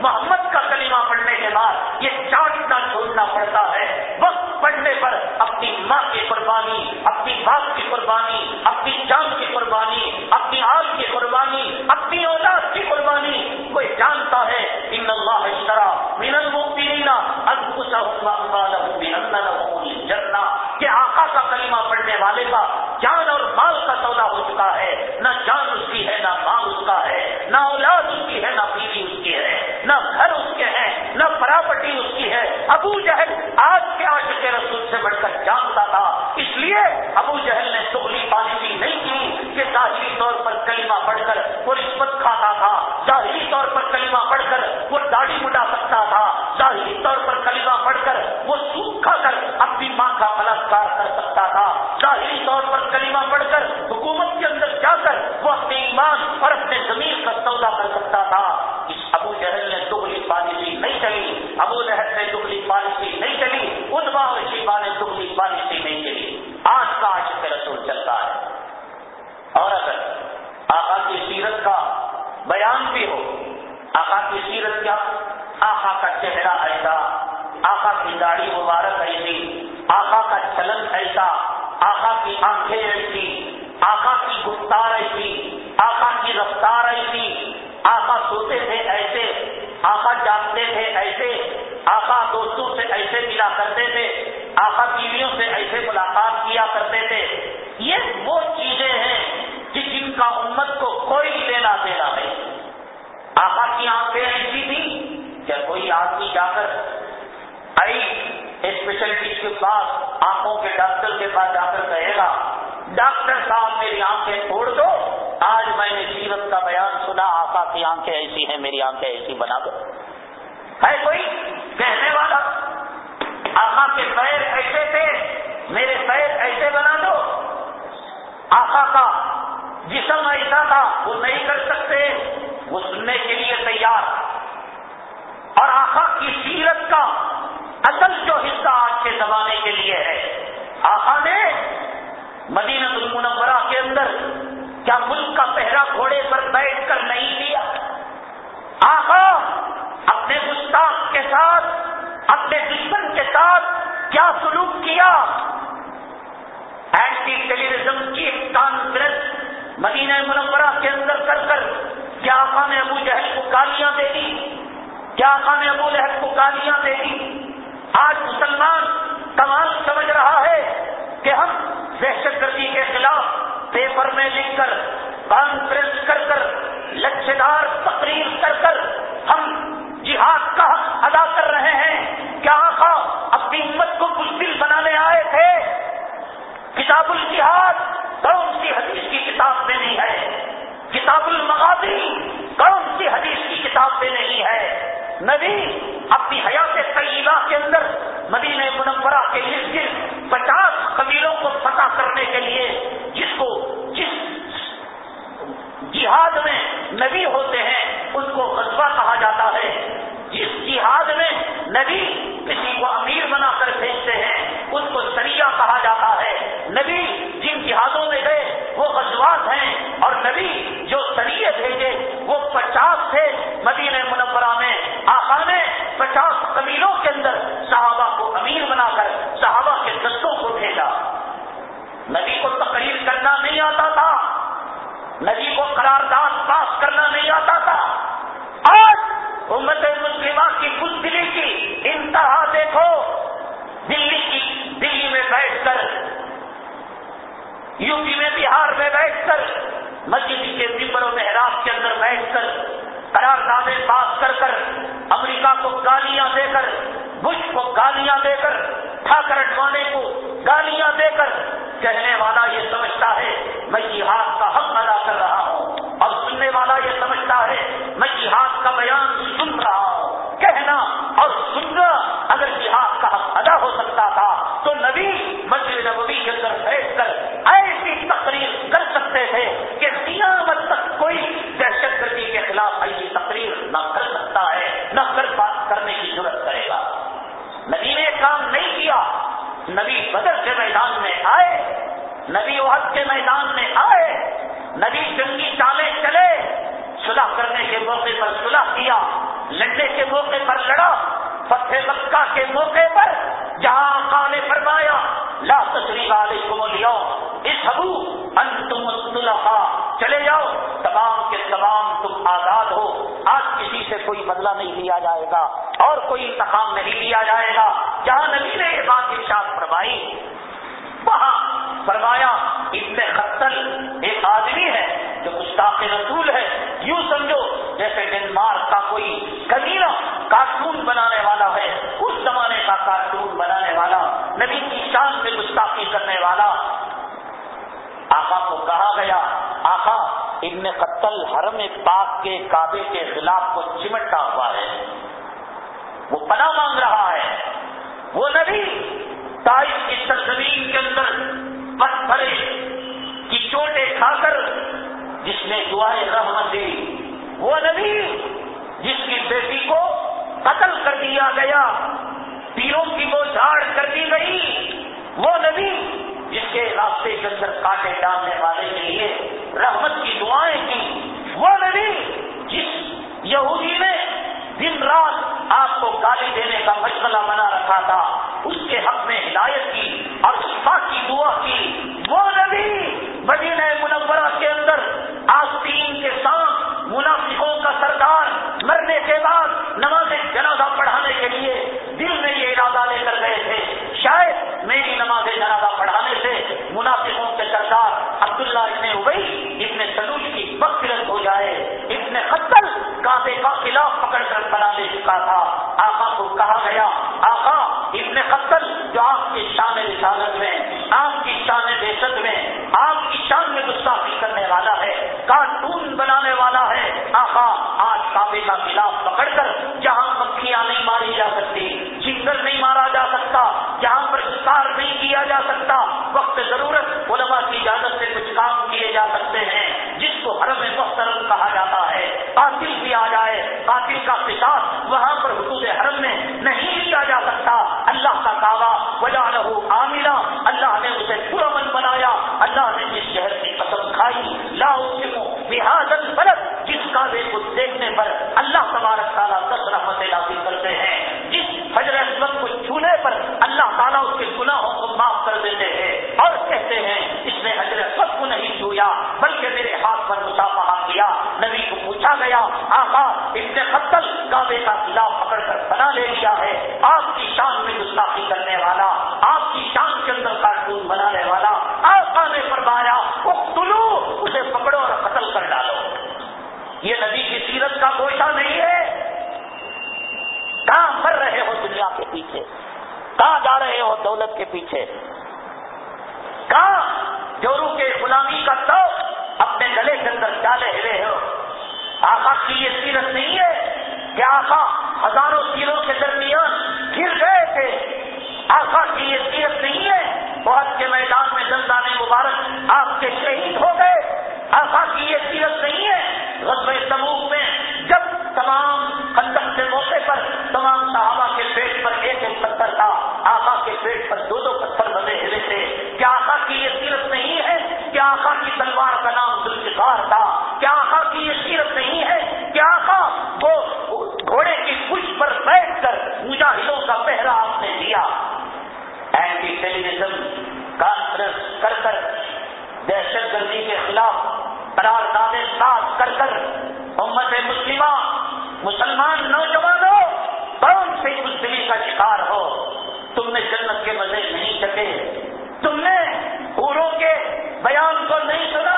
محمد کا کلمہ پڑھنے کے بعد یہ چاٹنا چھوڑنا پڑتا ہے۔ وقت پڑھنے پر اپنی ماں کی قربانی، اپنی باپ کی قربانی، اپنی جان کی قربانی، اپنی آل کی قربانی، اپنی اولاد کی قربانی۔ کوئی جانتا ہے، ان اللہ اشترا من المؤمنین انفسهم واموالهم ابو جہل آج کے آج کے رسول سے بڑھ کر جانتا تھا۔ اس لیے ابو جہل نے سہلی پالیسی نہیں کی کہ ظاہری طور پر کلمہ پڑھ کر وہ رشوت کھاتا تھا۔ ظاہری طور پر کلمہ پڑھ کر وہ داڑھی مٹا سکتا تھا۔ ظاہری طور پر کلمہ پڑھ کر وہ سوکھ کھا کر اپنی ماں کا بلاکار کر سکتا تھا۔ ظاہری طور پر کلمہ پڑھ کر حکومت کے اندر جا کر وہ اپنے ایمان اور اپنے زمین کا سودا کر سکتا تھا۔ اس ابو جہل نے دگلی پالیسی نہیں چلی ابو لہب آقا دوستوں سے ایسے ملا کرتے تھے، آقا بیویوں سے ایسے ملاقات کیا کرتے تھے۔ یہ وہ چیزیں ہیں کہ جن کا امت کو کوئی لینا دینا نہیں۔ آقا کی آنکھیں ایسی تھی کہ کوئی آدمی جا کر آئی اسپیشلٹی کے پاس آنکھوں کے ڈاکٹر کے پاس جا کر کہے گا، ڈاکٹر صاحب میری آنکھیں توڑ دو، آج میں نے سیرت کا بیان سنا، آقا کی آنکھیں ایسی ہیں، میری آنکھیں ایسی بنا دو۔ ہے کوئی؟ کہنے والا، آقا کے پیر ایسے تھے، میرے پیر ایسے بنا دو. آقا کا جسم ایسا تھا، وہ نہیں کر سکتے، وہ سننے کے لیے تیار۔ اور آقا کی سیرت کا اصل جو حصہ آج کے زمانے کے لیے ہے۔ آقا نے مدینہ المنورہ کے اندر کیا ملک کا پہرا گھوڑے پر بیٹھ کر نہیں لیا آقا اپنے گستاخ کے ساتھ، اپنے دشمن کے ساتھ کیا سلوک کیا؟ اینٹی ٹیلیویژن کی کانفرنس مدینہ منورہ کے اندر کر کر کیا آقا نے ابو جہل کو گالیاں دے دی؟ کیا آقا نے ابو لہب کو گالیاں دے دی؟ آج مسلمان کمال سمجھ رہا ہے کہ ہم دہشت گردی کے خلاف پیپر میں لکھ کر کانفرنس کر کر، لچھدار تقریر کر کر ہم جہاد کا حق ادا کر رہے ہیں۔ کیا آقا اپنی امت کو بزدل بنانے آئے تھے؟ کتاب الجہاد، کون سی حدیث کی کتاب میں نہیں ہے؟ کتاب المغازی، کون سی حدیث کی کتاب میں نہیں ہے؟ نبی اپنی حیات طیبہ کے اندر مدینہ منورہ کے ارد گرد پچاس قبیلوں کو فتح کرنے کے لیے جس کو جس جہاد میں نبی ہوتے ہیں، ان کو غذبہ کہا جاتا ہے۔ جس جہاد میں نبی کسی کو امیر بنا کر بھیجتے ہیں، اس کو سریا کہا جاتا ہے۔ نبی جن جہادوں میں گئے، وہ غزوات ہیں۔ اور نبی جو سریے بھیجے، وہ پچاس تھے مدینہ منورہ میں۔ آقا نے پچاس قبیلوں کے اندر صحابہ کو امیر بنا کر، صحابہ کے دستوں کو بھیجا۔ نبی کو تقریر کرنا نہیں آتا تھا۔ نبی کو قرارداد پاس کرنا نہیں آتا امت مسلمہ کی بزدلی کی انتہا دیکھو، دلی کی دلی میں بیٹھ کر یو پی میں بہار میں بیٹھ کر، مسجد کے ممبر و محراب کے اندر بیٹھ کر، قراردادیں پاس کر کر، امریکہ کو گالیاں دے کر، بش کو گالیاں دے کر، ٹھاکر اٹھوانے کو گالیاں دے کر، کہنے والا یہ سمجھتا ہے، میں جہاد کا حق ادا کر رہا ہوں سننے والا یہ سمجھتا ہے، میں جہاد کا بیان سن رہا ہوں۔ کہنا اور سننا اگر جہاد کا حق ادا ہو سکتا تھا، تو نبی مسجد نبوی کے اندر بیٹھ کر ایسی تقریر کر سکتے تھے کہ قیامت تک کوئی دہشت گردی کے خلاف ایسی تقریر نہ کر سکتا ہے، نہ کر بات کرنے کی ضرورت کرے گا۔ نبی نے کام نہیں کیا۔ نبی بدر کے میدان میں آئے، نبی وحد کے میدان میں آئے۔ نبی جنگی چالے چلے، صلح کرنے کے موقع پر صلح کیا، لڑنے کے موقع پر لڑا، فتح مکہ کے موقع پر جہاں نے فرمایا، لا تصریف علیکم اليوم، اس حبو انتم الطلقاء چلے جاؤ، تمام کے تمام تم آزاد ہو، آج کسی سے کوئی بدلہ نہیں لیا جائے گا، اور کوئی انتخاب نہیں لیا جائے گا۔ جہاں نبی نے یہ بات ارشاد فرمائی، وہاں فرمایا، ابن خطل ایک آدمی ہے جو گستاخ رسول ہے۔ یوں سمجھو، جیسے ڈنمارک کا کوئی کبیرہ کارٹون بنانے والا ہے، اس زمانے کا کارٹون بنانے والا، نبی کی شان میں گستاخی کرنے والا۔ آقا کو کہا گیا، آقا، ابن قتل حرم پاک کے کعبے کے خلاف کو چمٹا ہوا ہے۔ وہ پناہ مانگ رہا ہے۔ وہ نبی تاریخ کی سرزمین کے اندر پتھرے کی چوٹے کھا کر جس نے دعائیں رحمت دی، وہ نبی جس کی بیٹی کو قتل کر دیا گیا تیروں کی وہ جھاڑ کر دی گئی، وہ نبی جس کے راستے کے اندر کاٹے ڈالنے والے کے لیے رحمت کی دعائیں کی، وہ نبی جس یہودی نے دن رات آپ کو گالی دینے کا مشغلہ بنا رکھا تھا۔ اس کے حق میں ہدایت کی اور شفا کی دعا کی۔ وہ نبی مدینہ منورہ کے اندر آستین کے ساتھ منافقوں کا سردار مرنے کے بعد نماز جنازہ پڑھانے کے لیے دل میں یہ ارادہ لے کر گئے تھے۔ شاید میری نماز جنازہ پڑھانے سے منافقوں کے سردار عبداللہ ابن ابئی ابن سلوج کی بکرت ہو جائے۔ ابن قتل کافی کا خلاف پکڑ کر بنا لے چکا تھا۔ آقا کو کہا گیا، آقا، ابن قتل جو آپ کی شان رسالت میں، آپ کی شان دہشت میں، آپ کی شان میں گستاخی کرنے والا ہے، کارٹون بنانے والا ہے۔ آقا، آج کعبے کا خلاف پکڑ کر جہاں مکھیاں نہیں ماری جا سکتی چنگل نہیں مارا جا سکتا، جہاں پر شکار نہیں کیا جا سکتا، وقت ضرورت، علماء کی اجازت سے کچھ کام کیے جا سکتے۔ جس کو دیکھنے پر اللہ تبارک تعالیٰ دس رحمت حاصل کرتے ہیں۔ جس حجر اسلم کو چھونے پر اللہ تعالیٰ اس کے گناہوں کو معاف کر دیتے ہیں اور کہتے ہیں، اس نے حجر اسود کو نہیں چھویا، بلکہ میرے ہاتھ پر مسافہ کیا۔ نبی کو پوچھا گیا، آقا ابن قتل کعبے کا خلاف پکڑ کر بنا لے لیا ہے۔ آپ کی شان میں گستاخی کرنے والا، آپ کی شان کے اندر کارٹون بنانے والا آقا نے فرمایا اختلو اسے پکڑو اور قتل کر ڈالو یہ نبی کی سیرت کا گوشہ نہیں ہے کہاں مر رہے ہو دنیا کے پیچھے کہاں جا رہے ہو دولت کے پیچھے کہاں جورو کے غلامی کا تو اپنے گلے کے اندر ڈالے ہوئے ہو آقا کی یہ سیرت نہیں ہے کہ آقا ہزاروں تیروں کے درمیان گر گئے تھے۔ آقا کی یہ سیرت نہیں ہے۔ بہت کے میدان میں دندان مبارک آپ کے شہید ہو گئے۔ آقا کی یہ سیرت نہیں ہے۔ غزب سموہ میں جب تمام خندق کے موقع پر تمام صحابہ کے پیٹ پر ایک ایک پتھر تھا، آقا کے پیٹ پر دو دو پتھر بنے ہوئے تھے۔ کیا آقا کی یہ سیرت نہیں ہے؟ کیا آقا کی تلوار کا نام ذوالفقار تھا؟ کیا آقا کی یہ سیرت نہیں ہے؟ گھوڑے کی کچھ پر بیٹھ کر مجاہدوں کا پہرا آپ نے دیا۔ اینٹی ٹیلیویژن کانفرنس کر کر، دہشت گردی کے خلاف قرار دادے صاف کر کر، امت مسلمہ، مسلمان نوجوانوں، کون سی بزدلی کا شکار ہو؟ تم نے جنت کے مزے نہیں چکے، تم نے پوروں کے بیان کو نہیں سنا،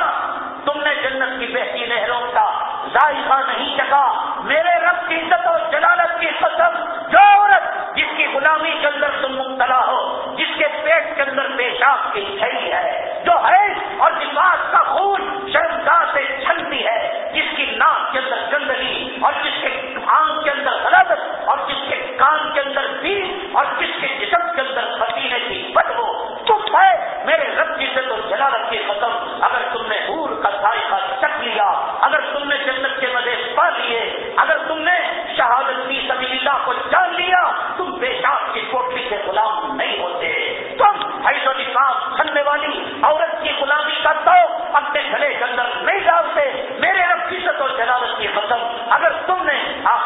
تم نے جنت کی بہتی نہروں کا ذائقہ نہیں چکا۔ میرے رب کی عزت و جلالت کی قسم، جو عورت جس کی غلامی کے اندر تم مبتلا ہو، جس کے پیٹ کے اندر پیشاب کی چھئی ہے، جو ہے اور دماغ کا خون شرمگاہ سے چھلتی ہے، جس کی ناک کے اندر گندگی اور جس کے آنکھ کے اندر غلط اور جس کے کان کے اندر بھی اور جس کے جسم کے اندر پسینے کی بدبو۔ تم ہے میرے رب کی سے تو جلا رکھے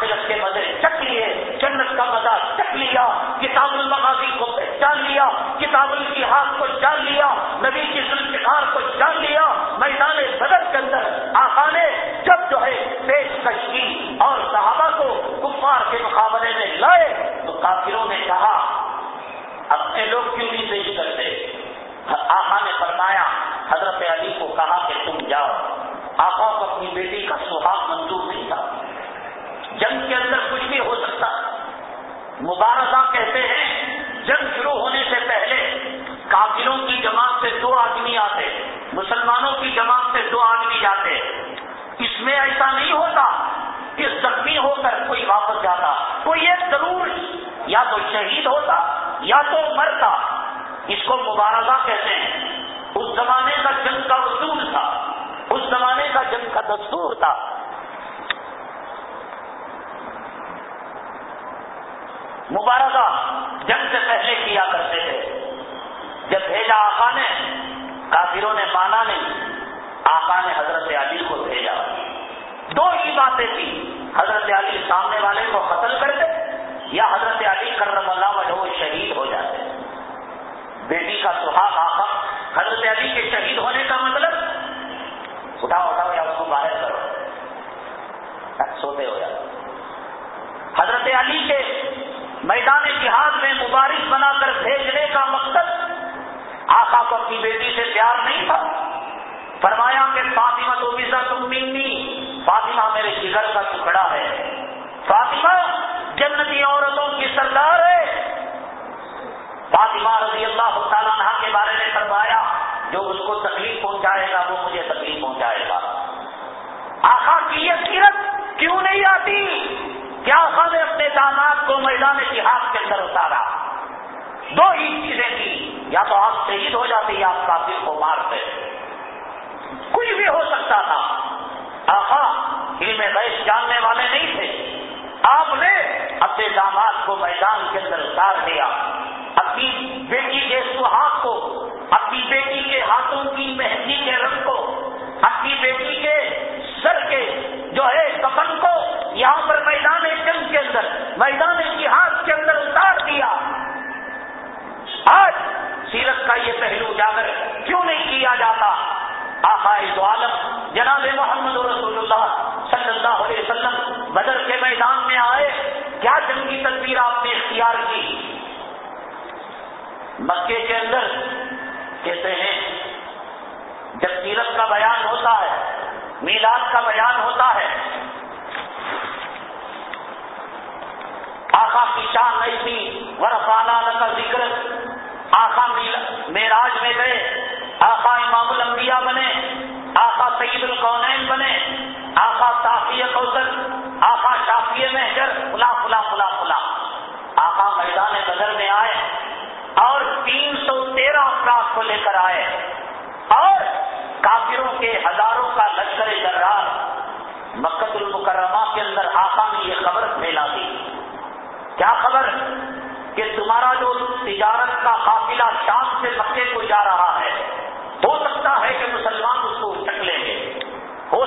آخرت کے مزے چک لیے، جنت کا مزہ چک لیا، کتاب المغازی کو پہچان لیا، کتاب کی کو جان لیا نبی کی ذوالفقار کو جان لیا میدان بدر کے اندر آقا نے جب جو ہے پیشکش کی اور صحابہ کو کفار کے مقابلے میں لائے تو کافروں نے کہا اپنے لوگ کیوں نہیں پیش کرتے آقا نے فرمایا حضرت علی کو کہا کہ تم جاؤ آقا کو اپنی بیٹی کا سہاگ منظور نہیں تھا جنگ کے اندر کچھ بھی ہو سکتا مبارزہ کہتے ہیں جنگ شروع ہونے سے پہلے کافروں کی جماعت سے دو آدمی آتے مسلمانوں کی جماعت سے دو آدمی جاتے اس میں ایسا نہیں ہوتا کہ زخمی ہو کر کوئی واپس جاتا کوئی ایک ضرور یا تو شہید ہوتا یا تو مرتا اس کو مبارزہ کہتے ہیں اس زمانے کا جنگ کا اصول تھا، اس زمانے کا جنگ کا دستور تھا۔ مبارکہ جنگ سے پہلے کیا کرتے تھے۔ جب بھیجا آقا نے، کافروں نے مانا نہیں، آقا نے حضرت علی کو بھیجا۔ دو ہی باتیں تھی حضرت علی سامنے والے کو قتل کرتے یا حضرت علی کرم اللہ وجہ شہید ہو جاتے۔ بیٹی کا سہاگ آقا حضرت علی کے شہید ہونے کا مطلب؟ اٹھاؤ اٹھاؤ یا اس کو باہر کرو۔ سوتے ہو یا حضرت علی کے میدان جہاد میں مبارک بنا کر بھیجنے کا مقصد آقا کو اپنی بیٹی سے پیار نہیں تھا۔ فرمایا کہ فاطمہ تو ویزا تم منی فاطمہ میرے جگر کا ٹکڑا ہے۔ فاطمہ جنتی عورتوں کی سردار ہے۔ فاطمہ رضی اللہ تعالیٰ عنہ کے بارے میں فرمایا، جو اس کو تکلیف پہنچائے گا، وہ مجھے تکلیف پہنچائے گا۔ آقا کی یہ سیرت کیوں نہیں آتی؟ کیا خان نے اپنے داماد کو میدان جہاد کے اندر اتارا؟ دو ہی چیزیں تھی یا تو آپ شہید ہو جاتے یا آپ کافی کو مارتے۔ کچھ بھی ہو سکتا تھا۔ آخا علم بیس جاننے والے نہیں تھے۔ آپ نے اپنے داماد کو میدان کے اندر اتار دیا۔ اپنی بیٹی کے سہاگ کو، اپنی بیٹی کے ہاتھوں کی مہندی کے رنگ کو، اپنی بیٹی کے سر کے جو ہے کفن کو یہاں پر میدان جنگ کے اندر، میدان جہاد کے اندر اتار دیا۔ آج سیرت کا یہ پہلو اجاگر کیوں نہیں کیا جاتا؟ دو عالم جناب محمد رسول اللہ اللہ علیہ وسلم بدر کے میدان میں آئے، کیا جنگی تصویر آپ نے اختیار کی؟ مکے کے اندر کہتے ہیں، جب سیرت کا بیان ہوتا ہے، میلاد کا بیان ہوتا ہے آخا کی شان ایسی ورفانہ کا ذکر آخا میراج میں گئے آخا امام الانبیاء بنے آخا سعید القونین بنے آخا صافی کوثر آخا شافی محجر فلا فلا فلا فلا آخا میدان بدر میں آئے اور تین سو تیرہ افراد کو لے کر آئے اور کافروں کے ہزاروں کا لشکر درار مکت المکرمہ کے اندر آقا نے یہ خبر پھیلا دی۔ کیا خبر؟ کہ تمہارا جو تجارت کا قافلہ شام سے مکے کو جا رہا ہے، ہو سکتا ہے کہ مسلمان اس کو چک لیں گے ہو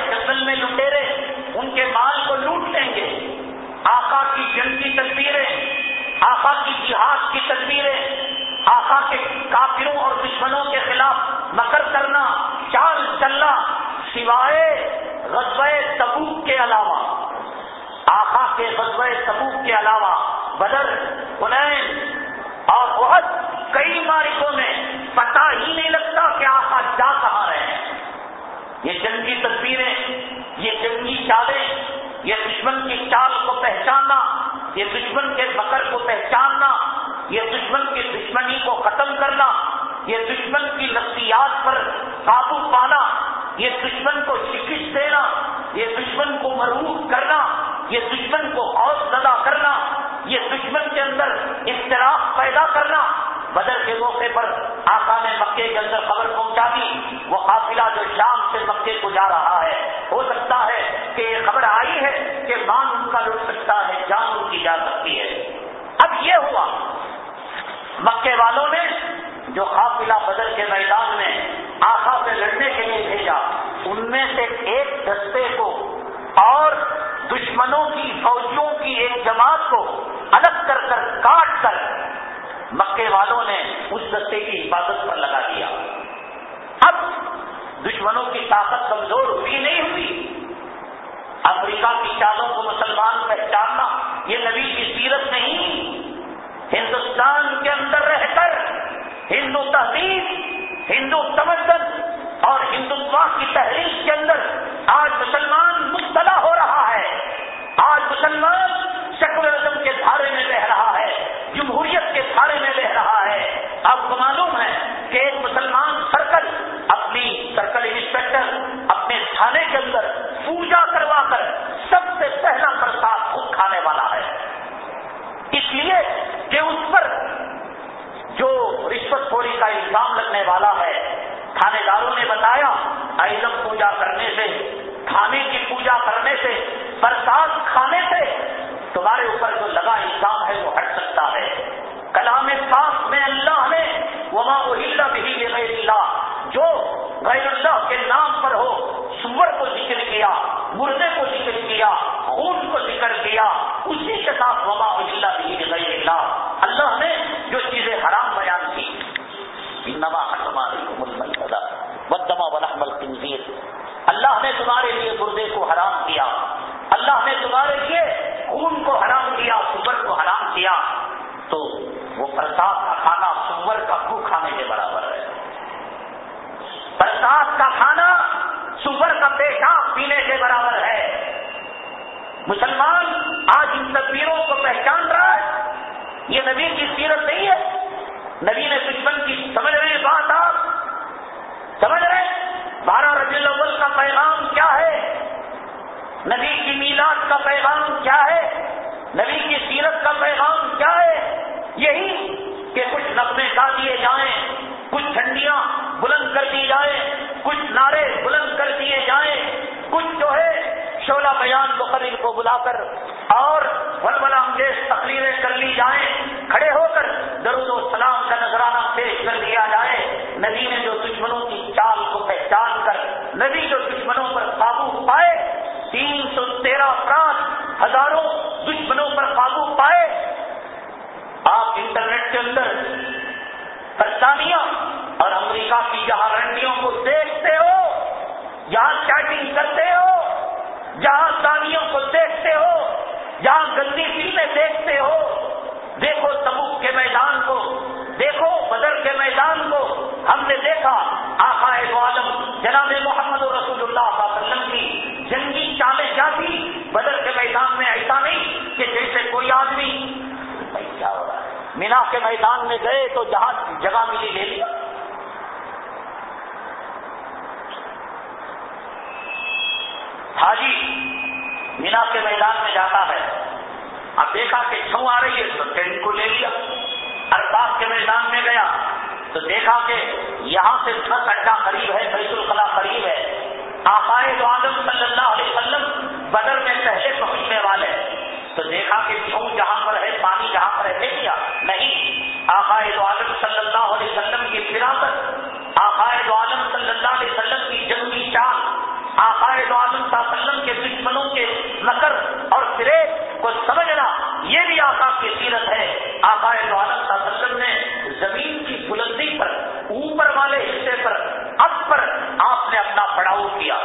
سکتا جنگل میں لٹیرے، ان کے مال کو لوٹ لیں گے۔ آقا کی جنگ کی تصویریں، آقا کی جہاد کی تصویریں، آقا کے کافروں اور دشمنوں کے خلاف مکر کرنا چال چلنا سوائے غزوہ تبوک کے علاوہ۔ آقا کے غزوہ تبوک کے علاوہ بدر انین اور بہت کئی مارکوں میں پتا ہی نہیں لگتا کہ آقا جا کہاں رہے ہیں۔ یہ جنگی تصویریں، یہ جنگی چالیں، یہ دشمن کی چال کو پہچاننا، یہ دشمن کے بکر کو پہچاننا، یہ دشمن کی دشمنی کو ختم کرنا یہ دشمن کی نفسیات پر قابو پانا، یہ دشمن کو شکست دینا، یہ دشمن کو مربوط کرنا، یہ دشمن کو حوص زدہ کرنا، یہ دشمن کے اندر اختلاف پیدا کرنا۔ بدر کے موقع پر آقا نے مکے کے اندر خبر پہنچا دی، وہ قافلہ جو شام سے مکے کو جا رہا ہے، ہو سکتا ہے کہ یہ خبر آئی ہے کہ مان ان کا لٹ سکتا ہے، جان ان کی جا سکتی ہے۔ اب یہ ہوا مکے والوں نے جو قافلہ بدر کے میدان میں آخا سے لڑنے کے لیے بھیجا، ان میں سے ایک دستے کو اور دشمنوں کی، فوجیوں کی ایک جماعت کو الگ کر کر کاٹ کر مکے والوں نے اس دستے کی حفاظت پر لگا دیا۔ اب دشمنوں کی طاقت کمزور ہوئی نہیں ہوئی۔ امریکہ کی چالوں کو مسلمان پہچاننا یہ نبی کی سیرت نہیں، ہندوستان کے اندر رہ کر ہندو تہذیب ہندو تمدن اور ہندوتوا کی تحریک کے اندر آج مسلمان مبتلا ہو رہا ہے۔ آج مسلمان سیکولرزم کے دھارے میں رہ رہا ہے، جمہوریت کے دھارے میں رہ رہا ہے۔ آپ کو معلوم ہے کہ ایک مسلمان سرکل اپنی سرکل انسپیکٹر، اپنے تھانے کے اندر پوجا کروا کر سب سے پہلا پرساد خود کھانے والا ہے۔ اس لیے کہ اس پر جو رشوت خوری کا الزام لگنے والا ہے۔ تھانے داروں نے بتایا ایزم پوجا کرنے سے کھانے کی پوجا کرنے سے پرساد کھانے سے تمہارے اوپر جو لگا الزام ہے وہ ہٹ سکتا ہے۔ کلام پاک میں اللہ نے، وما اہل بھی غیر اللہ، جو غیر اللہ کے نام پر ہو، سور کو ذکر کیا، مردے کو ذکر کیا، خون کو ذکر کیا، اسی کے ساتھ وما اہل بھی غیر اللہ۔ اللہ نے جو چیزیں حرام نما بدما ونحمل الخنزیر۔ اللہ نے تمہارے لیے گردے کو حرام کیا۔ اللہ نے تمہارے لیے خون کو حرام کیا، سور کو حرام کیا۔ تو وہ پرساد کا کھانا سور کا خو کھانے کے برابر ہے؟ پرساد کا کھانا سور کا پیشاب پینے کے برابر ہے۔ مسلمان آج ان تصویروں کو پہچان رہا ہے۔ یہ نبی کی سیرت نہیں ہے۔ نبی نے دشمن کی، سمجھ رہے بات آپ؟ سمجھ رہے بارہ ربی الاول کا پیغام کیا ہے؟ نبی کی میلاد کا پیغام کیا ہے؟ نبی کی سیرت کا پیغام کیا ہے؟ یہی کہ کچھ نغمے گا دیے جائیں، کچھ ٹھنڈیاں بلند کر دی جائیں، کچھ نعرے بلند کر دیے جائیں، کچھ جو ہے شولہ بیان مقرر کو بلا کر اور ولولا انگیز تقریریں کر لی جائیں، کھڑے ہو کر درود و سلام کا نذرانہ پیش کر دیا جائے۔ نبی نے جو دشمنوں کی چال کو پہچان کر، نبی جو دشمنوں پر قابو پائے، تین سو تیرہ افراد ہزاروں دشمنوں پر قابو پائے۔ آپ انٹرنیٹ کے اندر برطانیہ اور امریکہ کی جہاں رنڈیوں کو دیکھتے ہو، جہاں چیٹنگ کرتے ہو جہاں دانیوں کو دیکھتے ہو، جہاں گندی فلمیں دیکھتے ہو، دیکھو تبوک کے میدان کو، دیکھو بدر کے میدان کو۔ ہم نے دیکھا آقا عالم جناب محمد رسول اللہ علیہ وسلم کی جنگی چالیں جاتی بدر کے میدان میں ایسا نہیں کہ جیسے کوئی آدمی۔ کیا ہو رہا ہے؟ مینا کے میدان میں گئے تو جہاں جگہ ملی لے لیا حاجی مینا کے میدان میں جاتا ہے۔ اب دیکھا کہ چھو آ رہی ہے، تو ٹرین کو لے لیا۔ ارباب کے میدان میں گیا۔ تو دیکھا کہ یہاں سے بس اڈا قریب ہے، بیت الخلا قریب ہے۔ آقائے عالم صلی اللہ علیہ وسلم بدر میں پہلے پہنچنے والے۔ تو دیکھا کہ چھو جہاں پر ہے، پانی جہاں پر ہے، دیکھ لیا۔ عالم صلی اللہ علیہ وسلم کی فراست آقائد عالم صلی اللہ علیہ وسلم کی جنگی چال آقائد عالم صلی اللہ علیہ وسلم کے دشمنوں کے نقر اور فرے کو سمجھنا یہ بھی آقا کی سیرت ہے۔ آقائد عالم صلی اللہ علیہ وسلم نے زمین کی بلندی پر، اوپر والے حصے پر، اب پر آپ نے اپنا پڑاؤ کیا۔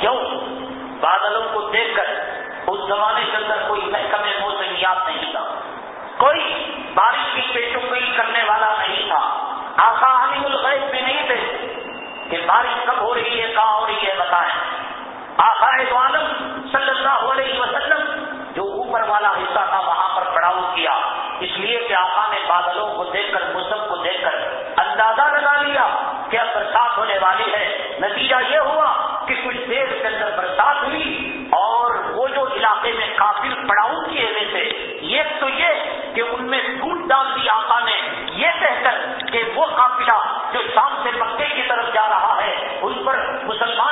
کیوں؟ بادلوں کو دیکھ کر اس زمانے کے اندر کوئی محکمے موسمیات نہیں تھا۔ کوئی بارش کی پیشوئی کرنے والا نہیں تھا۔ آقا عالم الغیب بھی نہیں تھے کہ بارش کب ہو رہی ہے، کہاں ہو رہی ہے، بتائیں۔ آقا عالم صلی اللہ علیہ وسلم، جو اوپر والا حصہ تھا وہاں پر پڑاؤ کیا۔ اس لیے کہ آقا نے بادلوں کو دیکھ کر، موسم کو دیکھ کر اندازہ لگا لیا کہ اب برسات ہونے والی ہے۔ نتیجہ یہ ہوا کہ کچھ دیر کے اندر برسات ہوئی اور وہ جو علاقے میں کافی پڑاؤ کیے ہوئے تھے، یہ تو یہ کہ ان میں ٹوٹ ڈال دی آقا نے۔ یہ کہہ کر کہ وہ قافلہ جو شام سے مکے کی طرف جا رہا ہے، ان پر مسلمان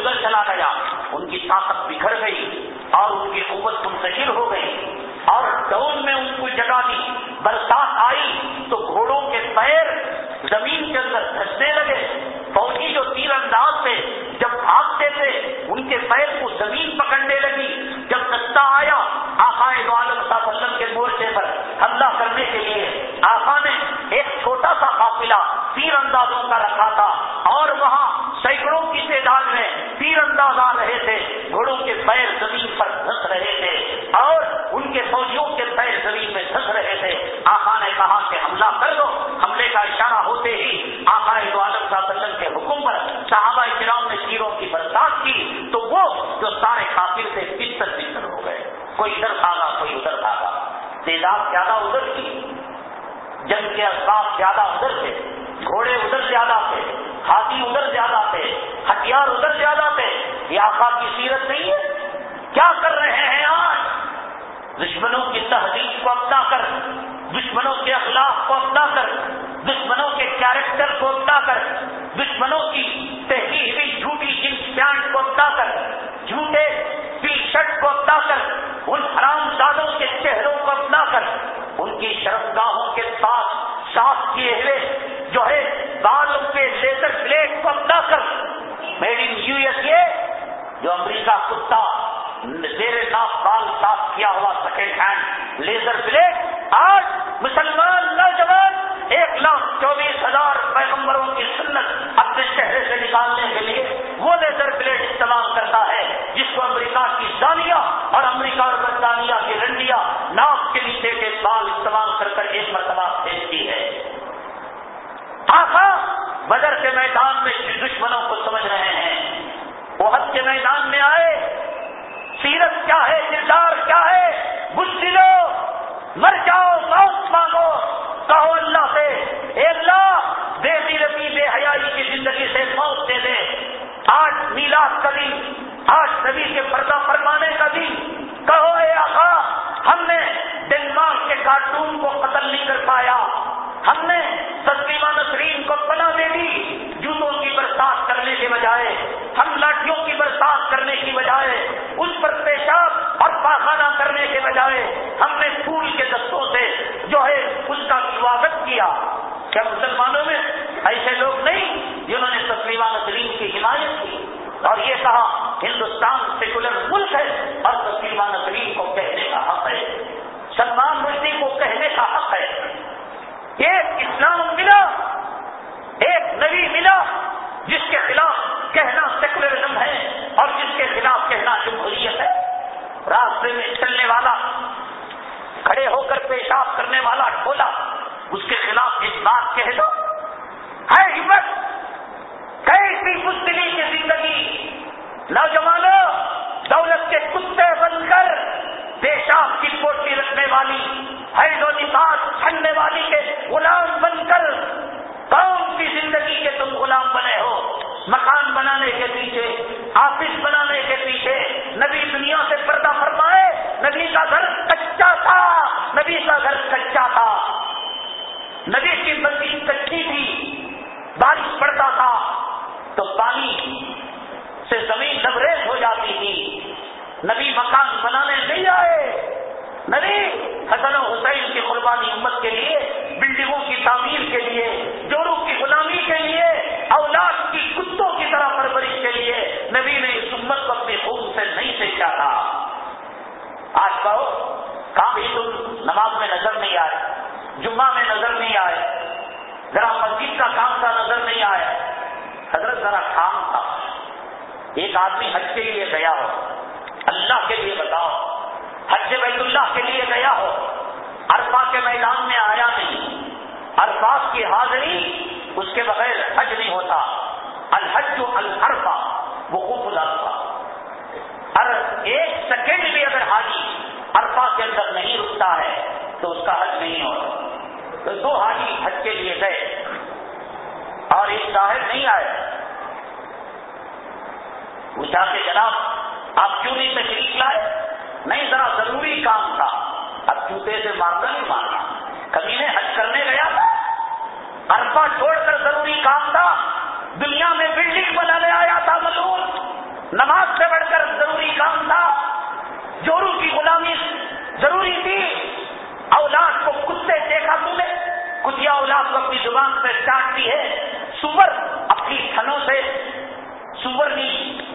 ادھر چلا گیا۔ ان کی طاقت بکھر گئی اور ان کی قوت منتشر ہو گئی۔ اور ڈون میں ان کو جگہ دی۔ برسات آئی تو گھوڑوں کے پیر زمین کے اندر دھسنے لگے۔ فوجی جو تیر انداز تھے، جب بھاگتے تھے، ان کے پیر کو زمین پکڑنے لگی۔ جب دستہ آیا آخائے عالم صاحب وسلم کے مورچے پر حملہ کرنے کے لیے آخا نے ایک چھوٹا سا قافلہ تیر اندازوں کا رکھا تھا اور وہاں سینکڑوں کی تعداد میں تیر انداز آ رہے تھے، گھوڑوں کے پیر زمین پر دھس رہے تھے اور ان کے فوجیوں کے پیر زمین میں دھس رہے تھے۔ آقا نے کہا کہ حملہ کر دو، حملے کا اشارہ ہوتے ہی آقا دو عالم وسلم کے حکم پر صحابہ کرام نے تیروں کی برسات کی، تو وہ جو سارے خاطر سے پستر پستر ہو گئے۔ کوئی ادھر بھاگا، کوئی ادھر بھاگا۔ تعداد زیادہ ادھر کی جنگ کے اسباب زیادہ ادھر تھے، گھوڑے ادھر زیادہ تھے، ہاتھی ادھر زیادہ تھے۔ ہتھیار ادھر زیادہ تھے یہ آقا کی سیرت نہیں ہے۔ کیا کر رہے ہیں آج؟ دشمنوں کی تحریر کو اپنا کر، دشمنوں کے اخلاق کو اپنا کر، دشمنوں کے کیریکٹر کو اپنا کر، دشمنوں کی تحریر ہوئی جھوٹی جنس پینٹ کو اپنا کر، جھوٹے ٹی شرٹ کو اپنا کر، ان حرام دادوں کے چہروں کو اپنا کر، ان کی شرمگاہوں کے ساتھ صاف کیے ہوئے جو ہے، بالوں کے لیزر پلیٹ کو اپنا کر made in U S A جو امریکہ کتا زیر ناف بال صاف کیا ہوا سیکنڈ ہینڈ لیزر پلیٹ آج مسلمان نوجوان ایک لاکھ چوبیس ہزار پیغمبروں کی سنت اپنے چہرے سے نکالنے کے لیے وہ لیزر پلیٹ استعمال کرتا ہے، جس کو امریکہ کی دانیہ اور امریکہ اور برطانیہ کی رنڈیا ناک کے نیچے کے بال استعمال کر کر ایک مرتبہ بھیجتی ہے۔ آخا بدر کے میدان میں دشمنوں کو سمجھ رہے ہیں۔ وہ حد کے میدان میں آئے۔ سیرت کیا ہے؟ کردار کیا ہے؟ بج لو۔ مر جاؤ، موت مانگو۔ کہو اللہ سے، اے اللہ، بے سیرتی، بے حیائی کی زندگی سے موت دے دے۔ آج میلاد کا دن، آج نبی کے پردہ فرمانے کا دن۔ کہو اے آقا، ہم نے ڈنمارک کے کارٹون کو قتل نہیں کر پایا۔ ہم نے تسلیمہ نسرین کو پناہ دے دی جوتوں کی برسات کرنے کے بجائے۔ ہم لاٹھیوں کی برسات کرنے کی بجائے، اس پر پیشاب اور پاخانہ کرنے کے بجائے۔ ہم نے پھول کے دستوں سے جو ہے، اس کا سواگت کیا۔ کیا مسلمانوں میں ایسے لوگ نہیں جنہوں نے تسلیمہ نسرین کی حمایت کی؟ اور یہ کہا ہندوستان سیکولر ملک ہے اور تسلیمہ نسرین کو کہنے کا حق ہے۔ سلمان رشدی کو کہنے کا حق ہے۔ ایک اسلام ملا، ایک نبی ملا، جس کے خلاف کہنا سیکولرزم ہے اور جس کے خلاف کہنا جمہوریت ہے۔ راستے میں چلنے والا، کھڑے ہو کر پیشاب کرنے والا ٹھولا اس کے خلاف ایک بات کہہ دو۔ ہے کیسی مشکلی کی زندگی؟ نوجوانوں، دولت کے کتے بن کر پیشاب کی پوٹی رکھنے والی حید و نفاذ چھننے والی کے غلام بن کر قوم کی زندگی کے تم غلام بنے ہو، مکان بنانے کے پیچھے، آفس بنانے کے پیچھے، نبی دنیا سے پردہ فرمائے، نبی کا گھر کچا تھا، نبی کا گھر کچا تھا۔ نبی کی بندی کچی تھی نبی مکان بنانے نہیں آئے۔ نبی حسن و حسین کی قربانی امت کے لیے، بلڈنگوں کی تعمیر کے لیے جوڑوں کی غلامی کے لیے، اولاد کی کتوں کی طرح پرورش کے لیے نبی نے اس امت کو اپنی خون سے نہیں سیکھا تھا۔ آج کہو کہاں بھی تم نماز میں نظر نہیں آئے، جمعہ میں نظر نہیں آئے، ذرا مسجد کا کام تھا نظر نہیں آئے۔ حضرت ذرا کام تھا۔ ایک آدمی حج کے لیے گیا ہو۔ اللہ کے لیے بتاؤ۔ حج بیت اللہ کے لیے گیا ہو۔ ارفا کے میدان میں آیا نہیں۔ ارفاف کی حاضری اس کے بغیر حج نہیں ہوتا۔ الحج الحرفا وقوف الرفا ہر ایک سیکنڈ بھی اگر حاجی ارفا کے اندر نہیں رکتا ہے، تو اس کا حج نہیں ہوتا۔ تو دو حاجی حج کے لیے گئے۔ اور ایک ظاہر نہیں آئے۔ پوچھا کہ جناب آپ کیوں نہیں تشریف لائے؟ نہیں، ذرا ضروری کام تھا۔ اب جوتے سے مارنا نہیں مارنا کبھی نے حج کرنے گیا؟ تھا ارفا چھوڑ کر ضروری کام تھا۔ دنیا میں بلڈنگ بنانے آیا تھا ملون نماز سے بڑھ کر ضروری کام تھا۔ جورو کی غلامی ضروری تھی۔ اولاد کو کتے دیکھا تم نے۔ کتیا اولاد کو اپنی زبان سے چاٹتی ہے۔ سور اپنی تھنوں سے سور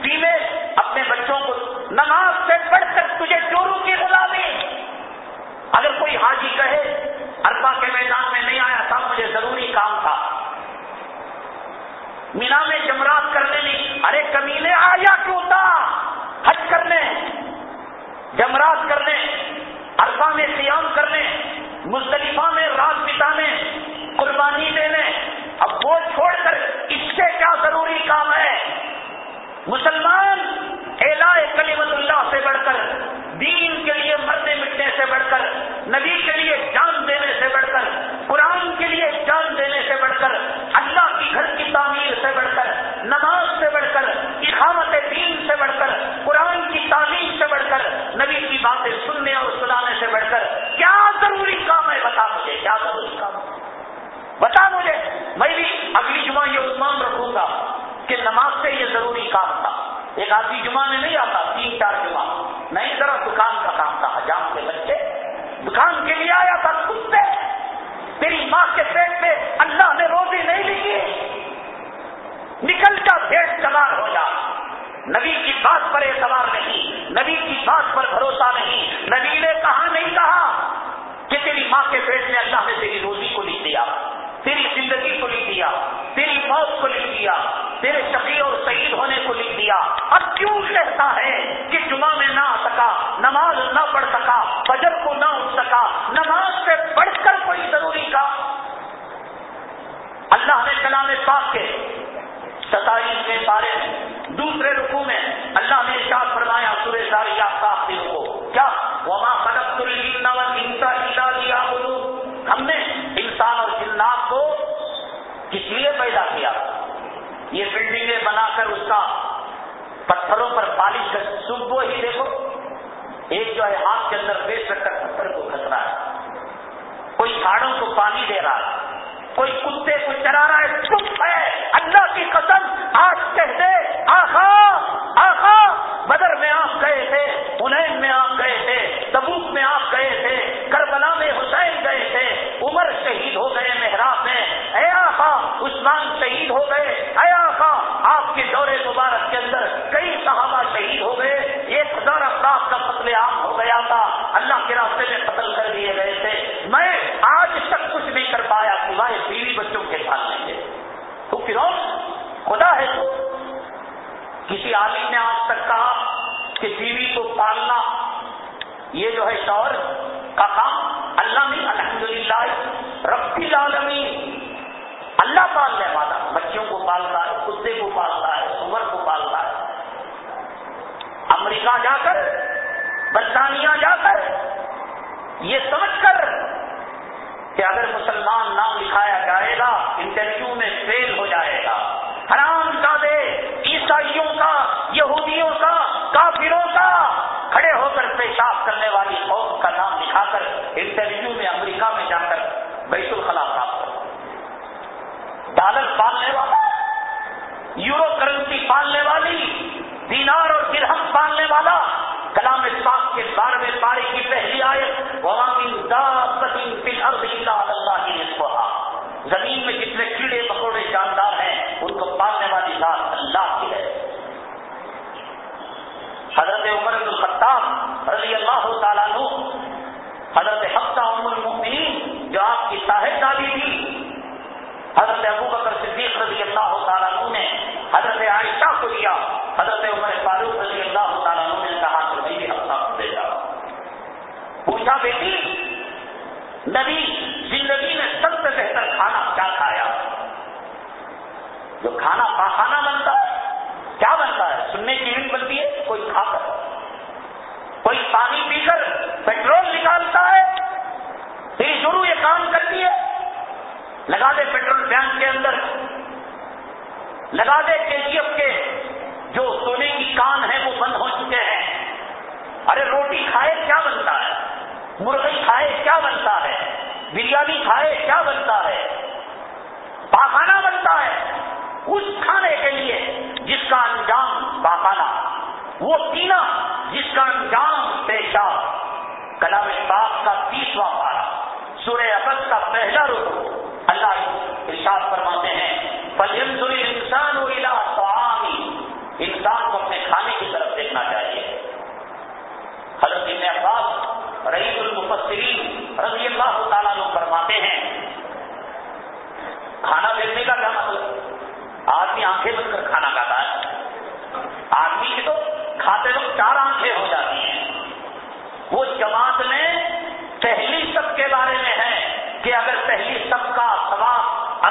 پیوے اپنے بچوں کو نماز سے بڑھ کر تجھے چورو کی غلامی اگر کوئی حاجی کہے اربا کے میدان میں نہیں آیا تھا، مجھے ضروری کام تھا۔ مینا میں جمرات کرنے نہیں ارے کمینے آیا کیوں تھا؟ حج کرنے، جمرات کرنے۔ عرفہ میں قیام کرنے مستلفہ میں رات بتانے، قربانی دینے اب وہ چھوڑ کر اس سے کیا ضروری کام ہے؟ مسلمان الا کلیمت اللہ سے بڑھ کر، دین کے لیے مرنے مٹنے سے بڑھ کر، نبی کے لیے جان دینے سے بڑھ کر، قرآن کے لیے جان دینے سے بڑھ کر، اللہ کی گھر کی تعمیر سے بڑھ کر، نماز سے بڑھ کر، اقامت دین سے بڑھ کر، قرآن کی تعلیم سے بڑھ کر، نبی کی باتیں سننے اور سنانے سے بڑھ کر، کیا ضروری کام ہے بتا مجھے، کیا ضروری کام ہے؟ بتا مجھے میں بھی اگلی جمعہ یہ عثمان رکھوں گا کہ نماز سے یہ ضروری کام تھا۔ ایک آدمی جمعہ میں نہیں آتا، تین چار جمعہ۔ نہیں ذرا دکان کا کام تھا، حجام کے بچے۔ دکان کے لیے آیا تھا کتے تیری ماں کے پیٹ میں اللہ نے روزی نہیں لی نکل کا پیٹ سوار ہو جا۔ نبی کی بات پر اعتبار نہیں، نبی کی بات پر بھروسہ نہیں۔ نبی نے کہا، نہیں کہا کہ تیری ماں کے پیٹ میں اللہ نے تیری روزی کو لکھ دیا۔ تیری زندگی کو لکھ دیا، تیری موت کو لکھ دیا، تیرے شفیع اور شہید ہونے کو لکھ دیا۔ اب کیوں کہتا ہے کہ جمعہ میں نہ آ سکا، نماز نہ پڑھ سکا، فجر کو نہ اٹھ سکا، نماز سے پڑھ کر کوئی ضروری کا اللہ نے کلام پاک کے ستائیس میں پارے، دوسرے رکو میں اللہ نے ارشاد فرمایا سورے ساری آپ کو کیا؟ وما خلقت الجن والانس الا ليعبدون۔ ہم نے انسان اور جنات کو کس لیے پیدا کیا۔ یہ بلڈنگیں بنا کر اس کا پتھروں پر پالش کر صبح ہی دیکھو۔ ایک جو ہے ہاتھ کے اندر بیچ رکھ کر پتھر کو کھس رہا ہے۔ کوئی جھاڑوں کو پانی دے رہا ہے۔ کوئی کتے کو چرا رہا ہے۔ چپ ہے۔ اللہ کی قسم، آج کہتے آخا آخا۔ بدر میں آپ گئے تھے انہیں میں آپ گئے تھے، تبوک میں آپ گئے تھے، کربلا میں حسین گئے تھے، عمر شہید ہو گئے محراب میں۔ اے آخا عثمان شہید ہو گئے۔ اے آخا آپ کے دور مبارک کے اندر کئی صحابہ شہید ہو گئے۔ ایک ہزار افراد کا قتل عام ہو گیا تھا۔ اللہ کے راستے میں قتل کر دیے گئے تھے۔ میں آج تک کچھ نہیں کر پایا سوائے بیوی بچوں کے ساتھ لیں گے تو پھر خدا ہے تو کسی عالم نے آج تک کہا کہ بیوی کو پالنا یہ جو ہے شور کا کام اللہ نے الحمد للہ ربی العالمین اللہ پال ہے ماتا بچوں کو پالتا ہے، کتے کو پالتا ہے سور کو پالتا ہے۔ امریکہ جا کر، برطانیہ جا کر، یہ سمجھ کر کہ اگر مسلمان نام لکھایا جائے گا، انٹرویو میں فیل ہو جائے گا۔ حرام کا دے، عیسائیوں کا، یہودیوں کا، کافروں کا۔ کھڑے ہو کر پیشاب کرنے والی قوم کا نام لکھا کر، انٹرویو میں امریکہ میں جا کر بیت الخلا پراپت کر ڈالر پالنے والا، یورو کرنسی پالنے والی، دینار اور درہم پالنے والا، کلام پاک کے بارہویں پارے کی پہلی آئے زمین میں جتنے کیڑے مکوڑے جاندار ہیں، ان کو پالنے والی ذات اللہ کی ہے۔ حضرت عمر بن الخطاب رضی اللہ تعالیٰ نو حضرت ہفتہ عمر المؤمنین، جو آپ کی صاحب دادی تھی حضرت ابو بکر صدیق رضی اللہ تعالیٰ نے حضرت عائشہ کو دیا۔ حضرت عمر فاروق رضی اللہ تعالیٰ نے کہا پوچھا، بیٹی، نبی زندگی میں سب سے بہتر کھانا کیا کھایا؟ جو کھانا پاخانہ بنتا ہے، کیا بنتا ہے؟ سننے کی یونٹ بنتی ہے، کوئی کھا کر کوئی پانی پی کر پیٹرول نکالتا ہے پھر شروع یہ کام کرتی ہے، لگا دے پیٹرول بینک کے اندر لگا دے کے جی ایف کے جو سونے کی کان ہے وہ بند ہو چکے ہیں۔ ارے روٹی کھائے کیا بنتا ہے؟ مرغی کھائے کیا بنتا ہے؟ بریانی کھائے کیا بنتا ہے؟ پاخانہ بنتا ہے۔ اس کھانے کے لیے جس کا انجام پاخانہ، وہ پینا جس کا انجام پیشہ۔ کلام پاک کا تیسواں پارا سورہ ابد کا پہلا رخ اللہ ارشاد فرماتے ہیں پلیم سوری انسان انسان کو اپنے کھانے کی طرف دیکھنا چاہیے۔ حضرت ابن عباس رئیس المفسرین رضی اللہ تعالیٰ لوگ فرماتے ہیں، کھانا دیکھنے کا کیا مطلب؟ آدمی آنکھیں بن کر کھانا کھاتا ہے۔ آدمی کی تو کھاتے وقت چار آنکھیں ہو جاتی ہیں۔ وہ جماعت میں پہلی سب کے بارے میں ہے کہ اگر پہلی سب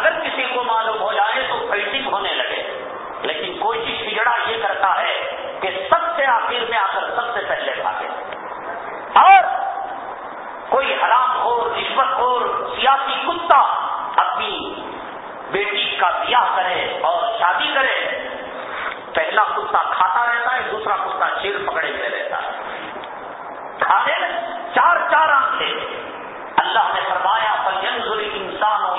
اگر کسی کو معلوم ہو جائے تو فیٹنگ ہونے لگے۔ لیکن کوئی چیز بگڑا یہ کرتا ہے کہ سب سے آخر میں آ کر سب سے پہلے بھاگے۔ اور کوئی حرام ہو رشوت ہو سیاسی کتا اپنی بیٹی کا بیاہ کرے اور شادی کرے، پہلا کتا کھاتا رہتا ہے، دوسرا کتا شیر پکڑے ہوئے رہتا ہے۔ کھانے میں چار چار آنکھیں۔ اللہ نے فرمایا پر انسان و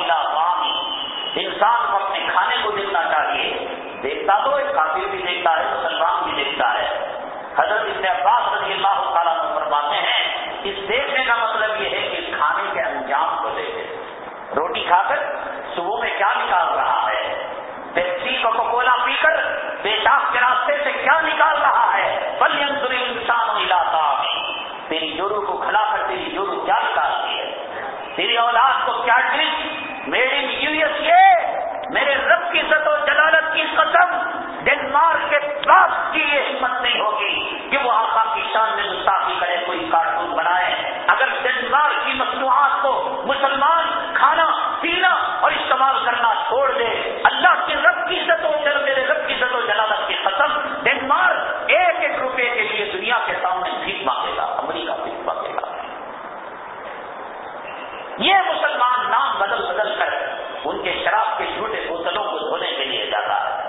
انسان کو اپنے کھانے کو دیکھنا چاہیے۔ دیکھتا تو ایک کافر بھی دیکھتا ہے، مسلمان بھی دیکھتا ہے۔ حضرت ابن عباس رضی اللہ تعالیٰ میں فرماتے ہیں، اس دیکھنے کا مطلب یہ ہے کہ کھانے کے انجام کو دیکھے روٹی کھا کر صبح میں کیا نکال رہا ہے؟ پیپسی کو کولا پی کر پیشاب کے راستے سے کیا نکال رہا ہے؟ بل انسر انسان علاقہ تیری جورو کو کھلا کر تیری جورو کیا نکالتی ہے؟ تیری اولاد کو کیا drink made in U S A میرے رب کی عزت و جلالت کی قسم ڈینمارک کے باپ کی یہ ہمت نہیں ہوگی کہ وہ آقا کی شان میں گستاخی کرے، کوئی کارٹون بنائے۔ اگر ڈینمارک کی مصنوعات کو مسلمان کھانا، پینا اور استعمال کرنا چھوڑ دے، اللہ کے رب کی عزت و جل، میرے رب کی عزت و جلالت کی قسم ڈینمارک ایک ایک روپے کے لیے دنیا کے سامنے بھیک مانگے گا امریکہ بھیک مانگے گا یہ مسلمان نام بدل بدل کر ان کے شراب کے جھوٹے بوتلوں کو دھونے کے لیے جاتا ہے،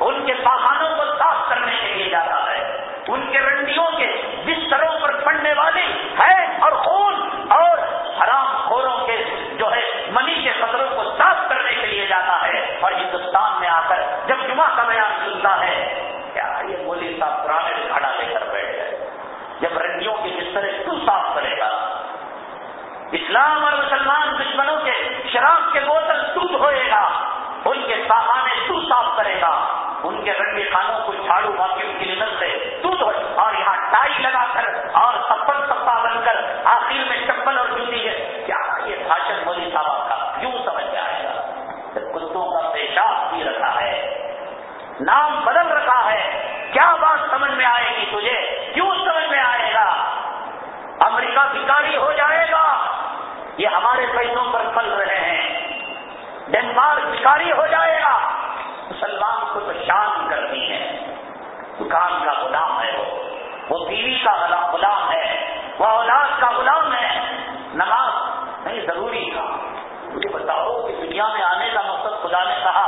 ان کے پہاڑوں کو صاف کرنے کے لیے جاتا ہے، ان کے رنڈیوں کے بستروں پر پڑنے والی ہے اور خون اور حرام خوروں کے جو ہے منی کے خطروں کو صاف کرنے کے لیے جاتا ہے اور ہندوستان میں آ کر جب جمعہ کا بیان سنتا ہے کیا یہ مولی صاحب پرانے کھڑا لے کر بیٹھ گئے جب رنڈیوں کے بسترے تو صاف اسلام اور مسلمان دشمنوں کے شراب کے بوتل ٹوٹ ہوئے گا، ان کے سامانے تو صاف کرے گا۔ ان کے رنگی خانوں کو جھاڑو واقعوں کی نظر سے ٹوٹ ہو اور یہاں ٹائی لگا کر اور سپل سپا بن کر آخر میں چپل اور جوتی ہے۔ کیا یہ بھاشن مولی صاحب کا کیوں سمجھ میں آئے گا؟ کتوں کا پیشاب بھی رکھا ہے۔ نام بدل رکھا ہے۔ کیا بات سمجھ میں آئے گی تجھے؟ کیوں سمجھ میں آئے گا؟ امریکہ بھکاری ہو جائے گا۔ یہ ہمارے پیسوں پر پل رہے ہیں۔ ڈنمارک شکاری ہو جائے گا۔ مسلمان کو تو شان کرنی ہے۔ دکان کا غلام ہے وہ۔ وہ بیوی کا غلام ہے۔ وہ اولاد کا غلام ہے۔ نماز نہیں، ضروری تھا۔ مجھے بتاؤ کہ دنیا میں آنے کا مقصد خدا نے کہا،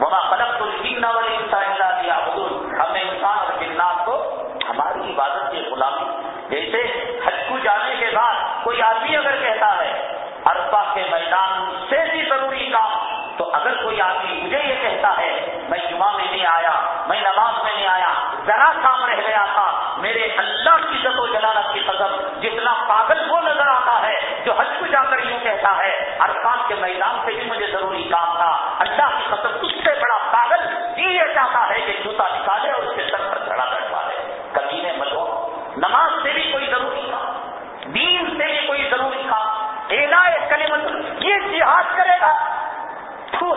وما خلق الجین والانسان کے میدان سے بھی ضروری کام۔ تو اگر کوئی آدمی مجھے یہ کہتا ہے، میں جمعہ میں نہیں آیا، میں نماز میں نہیں آیا، ذرا کام رہ گیا تھا، میرے اللہ کی عزت و جلالت کی قدم جتنا پاگل وہ نظر آتا ہے جو حج کو جا کر یوں کہتا ہے ارکان کے میدان سے بھی مجھے ضروری کام تھا، اللہ کی قدم جہاد کرے گا۔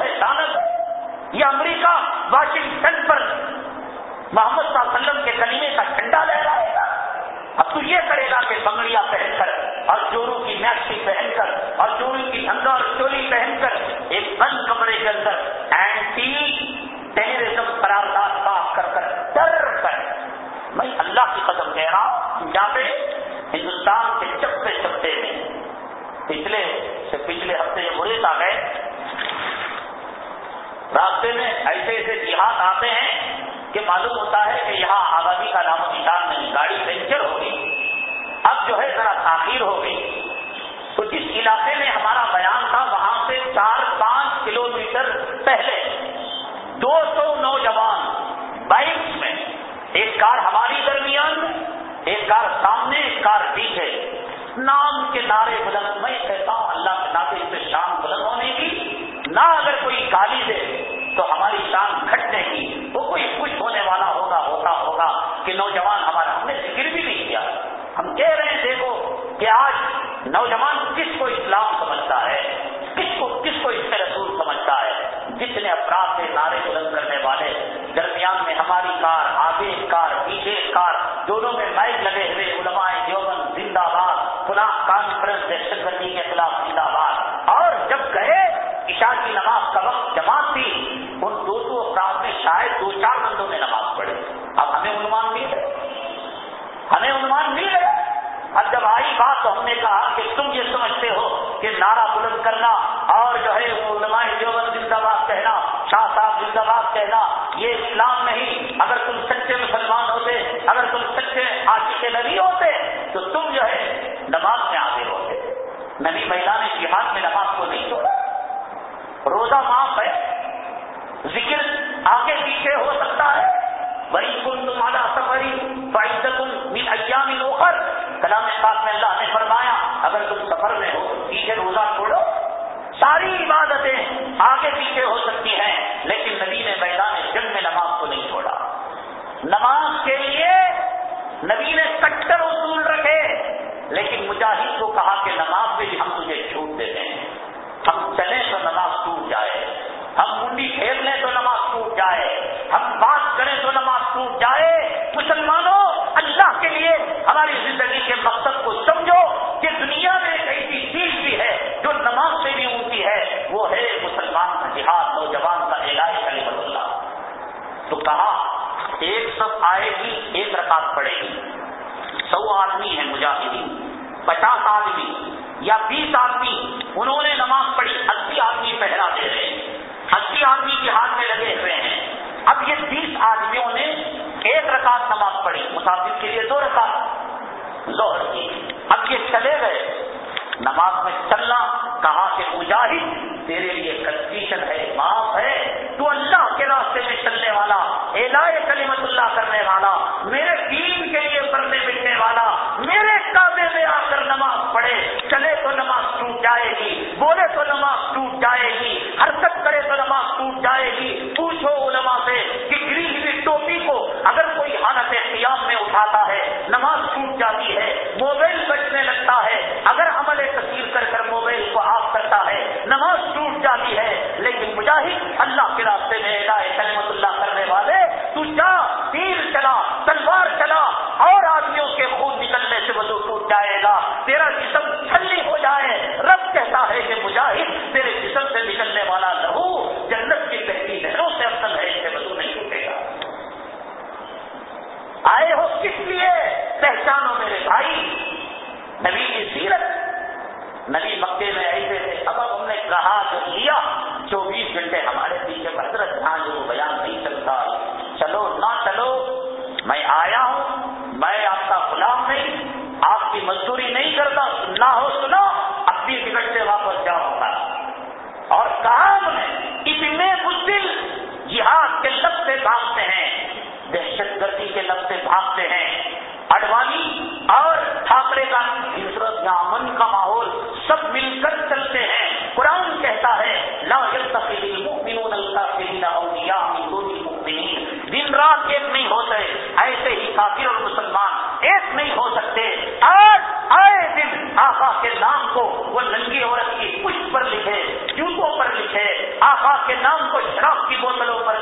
ہے دانت یہ امریکہ واشنگٹن پر محمد صلی اللہ علیہ وسلم کے کلیمے کا جھنڈا لہرائے گا۔ اب تو یہ کرے گا کہ بنگڑیاں پہن کر، اور چوروں کی میکسی پہن کر، اور چوروں کی دھندا اور چوری پہن کر ایک بند کمرے کے اندر اینٹی ٹیرریزم قرارداد پاس کر کر ڈر کر۔ میں اللہ کی قدم کہہ رہا ہوں جہاں پہ ہندوستان کے چپے چپے میں۔ پچھلے سے پچھلے ہفتے یہ مریض آ گئے۔ راستے میں ایسے ایسے جہاد آتے ہیں کہ معلوم ہوتا ہے کہ یہاں آبادی کا نام و نشان نہیں، گاڑی پنچر ہو گئی۔ اب جو ہے ذرا تاخیر ہو گئی۔ تو جس علاقے میں ہمارا بیان تھا، وہاں سے چار پانچ کلو میٹر پہلے دو سو نوجوان بائکس میں، ایک کار ہماری درمیان، ایک کار سامنے، ایک کار پیچھے۔ نام کے نعرے بلند میں کہتا ہوں اللہ کے ناطے اس پہ شام بلند ہونے کی، نہ اگر کوئی گالی دے تو ہماری شان گھٹنے کی، وہ کوئی خوش ہونے والا ہوگا، ہوتا ہوگا کہ نوجوان ہمارا، ہم نے ذکر بھی نہیں کیا۔ ہم کہہ رہے ہیں، دیکھو کہ آج نوجوان کس کو اسلام سمجھتا ہے؟ کس کو کس کو اس کے رسول سمجھتا ہے؟ جتنے افراد سے نعرے بلند کرنے والے، درمیان میں ہماری کار، آگے کار، پیچھے کار، دونوں میں مائک لگے ہوئے علماء دیوبند کانفرنس دہشت گردی کے خلاف زندہ باد۔ اور جب گئے عشاء کی نماز کا وقت، جماعت تھی، ان دو سو افراد میں شاید دو چار بندوں نے نماز پڑھی۔ اب ہمیں عنوان مل گئے ہمیں عنوان مل گئے اب جب آئی بات تو ہم نے کہا کہ تم یہ سمجھتے ہو کہ نعرہ بلند کرنا اور جو ہے علماء دیوبند زندہ باد کہنا، شاہ صاحب زندہ باد کہنا، یہ اسلام نہیں۔ اگر تم سچے مسلمان ہوتے، اگر تم سچے عاشق نبی ہوتے، تو تم جو ہے نماز میں آگے ہوتے نبی مہیلا نے جہاد میں نماز کو نہیں چھوڑا روزہ معاف ہے، ذکر آگے پیچھے ہو سکتا ہے۔ بڑی کن تمہارا سفری بڑی ایام نوکر کلام پاک میں اللہ نے فرمایا، اگر تم سفر میں ہو پیچھے روزہ چھوڑو۔ ساری عبادتیں آگے پیچھے ہو سکتی ہیں، لیکن نبی نے میدان جنگ میں نماز کو نہیں چھوڑا۔ نماز کے لیے نبی نے کٹر اصول رکھے، لیکن مجاہد کو کہا کہ نماز میں بھی ہم تجھے چھوٹ دیتے ہیں۔ ہم چلیں تو نماز ٹوٹ جائے۔ ہم منڈی کھیل لیں تو نماز ٹوٹ جائے۔ ہم بات کریں تو نماز ٹوٹ جائے۔ مسلمانوں، اللہ کے لیے ہماری زندگی کے مقصد کو سمجھو کہ دنیا میں ایک ایسی چیز بھی ہے جو نماز سے بھی اونچی ہے، وہ ہے مسلمان کا جہاد، نوجوان کا علاج علی اللہ۔ تو کہا ایک سب آئے گی، ایک رکعت پڑے گی۔ سو آدمی ہے مجاہدین، پچاس آدمی یا بیس آدمی، انہوں نے نماز پڑھی، اسی آدمی پہرا دے رہے ہیں۔ اسی آدمی کے ہاتھ میں لگے ہوئے ہیں۔ اب یہ بیس آدمیوں نے ایک رکعت نماز پڑھی، مسافر کے لیے دو رکعت زہر کی۔ اب یہ چلے گئے۔ نماز میں چلنا، کہا کہ مجاہد، تیرے لیے کنفیشن ہے، معاف ہے، تو اللہ کے راستے میں چلنے والا الا کلیمت اللہ کرنے والا، میرے دین کے لیے پڑھنے مٹنے والا، میرے کعبے میں آ کر نماز پڑھے، چلے تو نماز ٹوٹ جائے گی، بولے تو نماز ٹوٹ جائے گی، حرکت کرے تو نماز ٹوٹ جائے گی، پوچھو علماء سے کہ گری ہوئی ٹوپی کو اگر کوئی حالت قیام میں اٹھاتا ہے، نماز ٹوٹ جاتی ہے، موبائل بچنے لگتا ہے، اگر Mr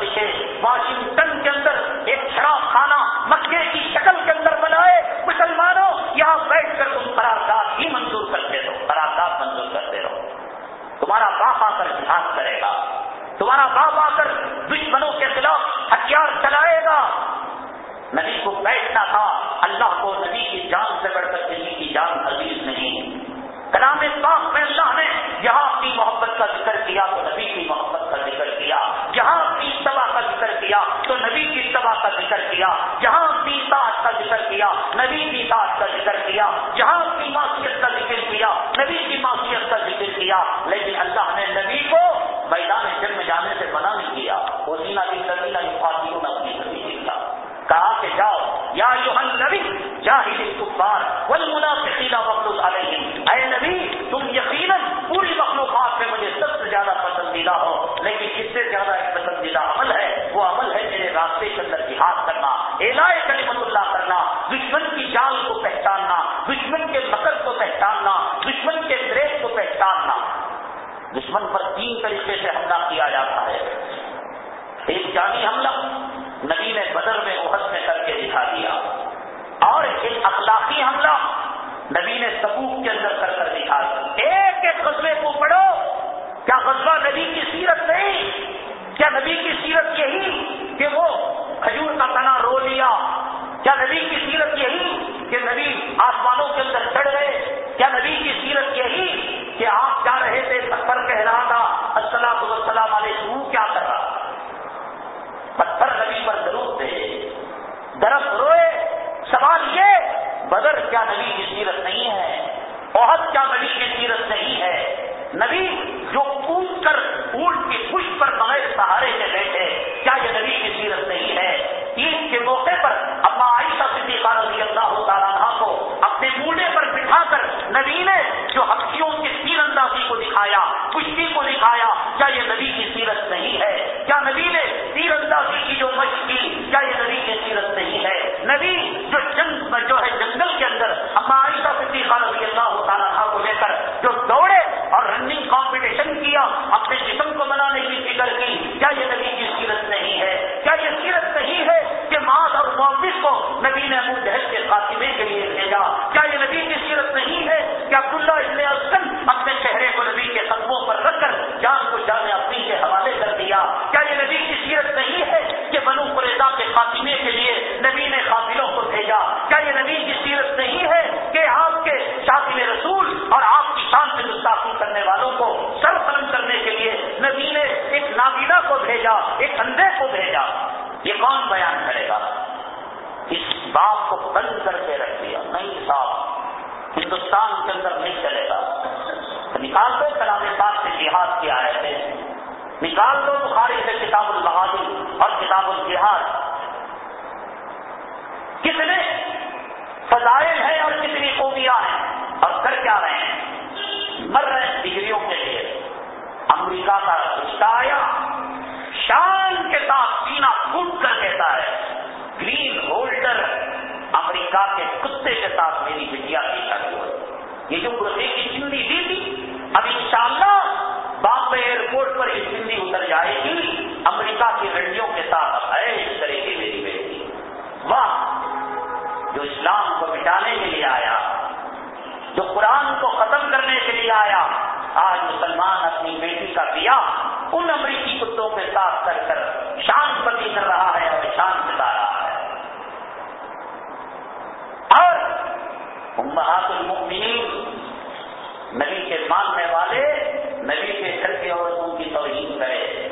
بوتلوں واشنگٹن பண்ணி بدر کیا نبی کی سیرت نہیں ہے؟ بہت کیا نبی کی سیرت نہیں ہے؟ نبی جو کود کر اونٹ کی خوش پر بغیر سہارے کے بیٹھے، کیا یہ نبی کی سیرت نہیں ہے؟ عید کے موقع پر اما عائشہ صدیقہ رضی اللہ تعالیٰ کو اپنے موڈے پر بٹھا کر نبی نے جو ہفتیوں کی تیر اندازی کو دکھایا، کشتی کو دکھایا، کیا یہ نبی کی سیرت نہیں ہے؟ کیا نبی نے تیر اندازی کی جو مشق کی، کیا یہ نبی کی سیرت نہیں ہے؟ نبی جو جو ہے جنگل کے اندر اما عائشہ صدیقہ رضی اللہ تعالیٰ کو لے کر جو دوڑے اور رننگ کمپٹیشن کیا، اپنے جسم کو بنانے کی فکر کی، کیا یہ نبی کی سیرت نہیں ہے؟ کیا یہ سیرت نہیں ہے کہ ماض اور معاوض کو نبی نے ابو جہل کے خاتمے کے لیے بھیجا؟ کیا یہ نبی کی سیرت نہیں ہے کہ عبداللہ ابن اسکن اپنے چہرے کو نبی کے قدموں پر رکھ کر جان کو جان اپنی کے حوالے کر دیا؟ کیا یہ نبی کی سیرت نہیں ہے کہ بنو قریضہ کے خاتمے کے لیے نبی نے قافلوں کو بھیجا کیا یہ نبی کی سیرت نہیں ہے کہ آپ کے شاطم رسول اور آپ کی شان سے گستاخی کرنے والوں کو سر قلم کرنے کے لیے نبی نے ایک نابینا کو بھیجا ایک اندھے کو بھیجا۔ یہ کون بیان کرے گا؟ اس بات کو بند کر کے رکھ دیا۔ نہیں صاحب، ہندوستان کے اندر نہیں چلے گا۔ نکال دو کلام پاک سے جہاد کی آئے تھے نکال دو بخاری سے کتاب البہادی اور کتاب الجہاد۔ کتنے فضائل ہیں اور کتنی خوبیاں ہیں۔ اور کر کیا رہے ہیں؟ مر رہے ہیں ڈگریوں کے لیے۔ امریکہ کا رشتہ آیا۔ شان کے ساتھ سینا پھوٹ کر کہتا ہے، گرین ہولڈر امریکہ کے کتے کے ساتھ میری بٹیا کی شادی ہوئی۔ یہ جو گرے کی چندی دی تھی، اب انشاءاللہ بامبے ایئرپورٹ پر یہ چندی اتر جائے گی۔ امریکہ کی رنڈیوں کے ساتھ ایش کرے گی میری بیٹی۔ واہ! جو اسلام کو مٹانے کے لیے آیا جو قرآن کو ختم کرنے کے لیے آیا، آج مسلمان اپنی بیٹی کا دیا ان امریکی کتوں کے ساتھ کر کر شان پتی کر رہا ہے اور شان بتا رہا ہے۔ اور امہات المؤمنین، نبی کے ماننے والے، نبی کے گھر کے عورتوں کی توہین کرے۔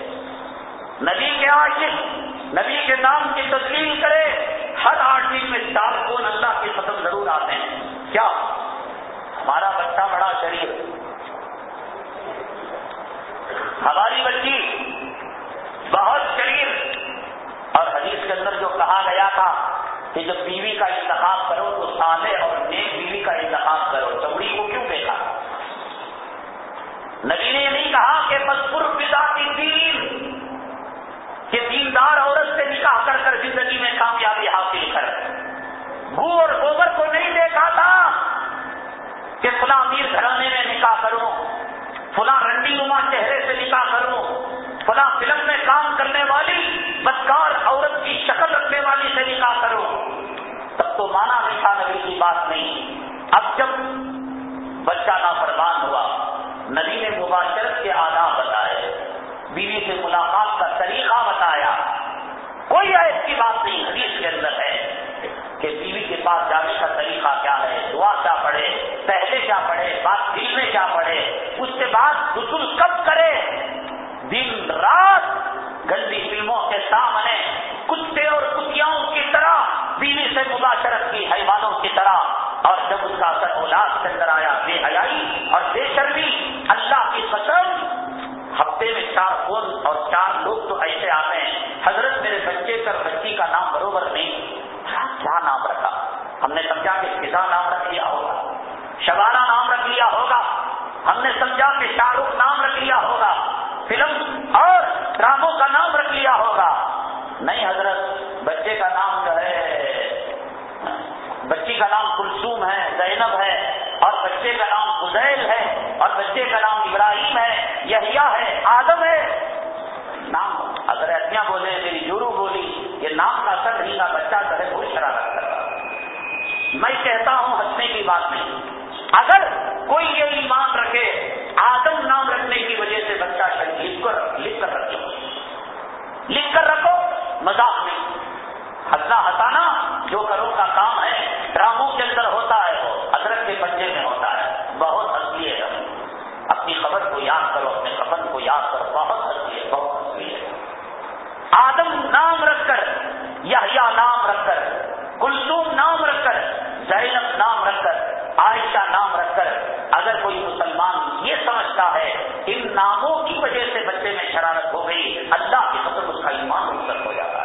نبی کے عاشق، نبی کے نام کی تسلیم کرے۔ ہر آٹھ میں چار کون اللہ کے ختم ضرور آتے ہیں۔ کیا؟ ہمارا بچہ بڑا شریف ہماری بچی بہت شریر رکھا کہ جب بیوی کا انتخاب کرو تو سالے اور نیک بیوی کا انتخاب کرو۔ چوڑی کو کیوں دیکھا؟ نبی نے یہ نہیں کہا کہ مذکور پتا کی دین، کہ دیندار عورت سے نکاح کر کر زندگی میں کامیابی حاصل کر۔ گو اور گوبر کو نہیں دیکھا تھا امیر گھرانے میں نکاح کروں، فلاں رنڈی نما چہرے سے نکاح کروں، فلاں فلم میں کام کرنے والی، بدکار عورت کی شکل رکھنے والی سے نکاح کرو تب تو مانا نہیں نبی کی بات نہیں۔ اب جب بچہ نافرمان ہوا، نبی نے مباشرت کے آداب بتائے، بیوی سے ملاقات کا طریقہ بتایا۔ کوئی ایسی بات نہیں، حدیث کے اندر ہے۔ کہ بیوی کے پاس جانے کا طریقہ کیا ہے؟ دعا کیا پڑے پہلے کیا پڑھے؟ بات دل میں کیا پڑھے؟ اس کے بعد غسل کب کرے؟ دن رات گندی فلموں کے سامنے کتے اور کتیاؤں کی طرح بیوی سے مباشرت کی، حیوانوں کی طرح۔ اور جب اس کا اثر اولاد کے اندر آیا، بے حیائی اور بے شرمی، اللہ کی قسم، ہفتے میں چار فون اور چار لوگ تو ایسے آتے ہیں۔ حضرت میرے بچے کر بچی کا نام بروبر نہیں کیا نام رکھا۔ ہم نے سمجھا کہ فضا نام رکھ لیا ہوگا۔ شبانہ نام رکھ لیا ہوگا۔ ہم نے سمجھا کہ شاہ رخ نام رکھ لیا ہوگا۔ فلم اور ڈراموں کا نام رکھ لیا ہوگا۔ نہیں حضرت، بچے کا نام جو ہے، بچی کا نام کلسوم ہے، زینب ہے، اور بچے کا نام فضیل ہے، اور بچے کا نام ابراہیم ہے، یحییٰ ہے، آدم ہے۔ نام اگر اتیاں بولے، میری جورو بولی، یہ نام کا اثر نہیں کا بچہ جو ہے شرارت کر رہا میں کہتا ہوں، ہنسنے کی بات نہیں۔ اگر کوئی یہ ایمان رکھے، آدم نام رکھنے کی وجہ سے بچہ شریف لکھ کر لکھ کر رکھو۔ لکھ کر رکھو، مذاق نہیں۔ ہنسا ہسانا جو کرو کا کام ہے، ڈراموں کے اندر ہوتا ہے، وہ ادرک کے پنجے میں ہوتا ہے۔ بہت ہنسی ہے۔ اپنی خبر کو یاد کرو، اپنے کفن کو یاد کرو۔ بہت ہنسی آدم نام رکھ کر یا نام رکھ کر، کلثوم نام رکھ کر، زینب نام رکھ کر، عائشہ نام رکھ کر، اگر کوئی مسلمان یہ سمجھتا ہے، ان ناموں کی وجہ سے بچے میں شرارت ہو گئی، اللہ کی قسم اس کا ایمان مسلم ہو جاتا ہے۔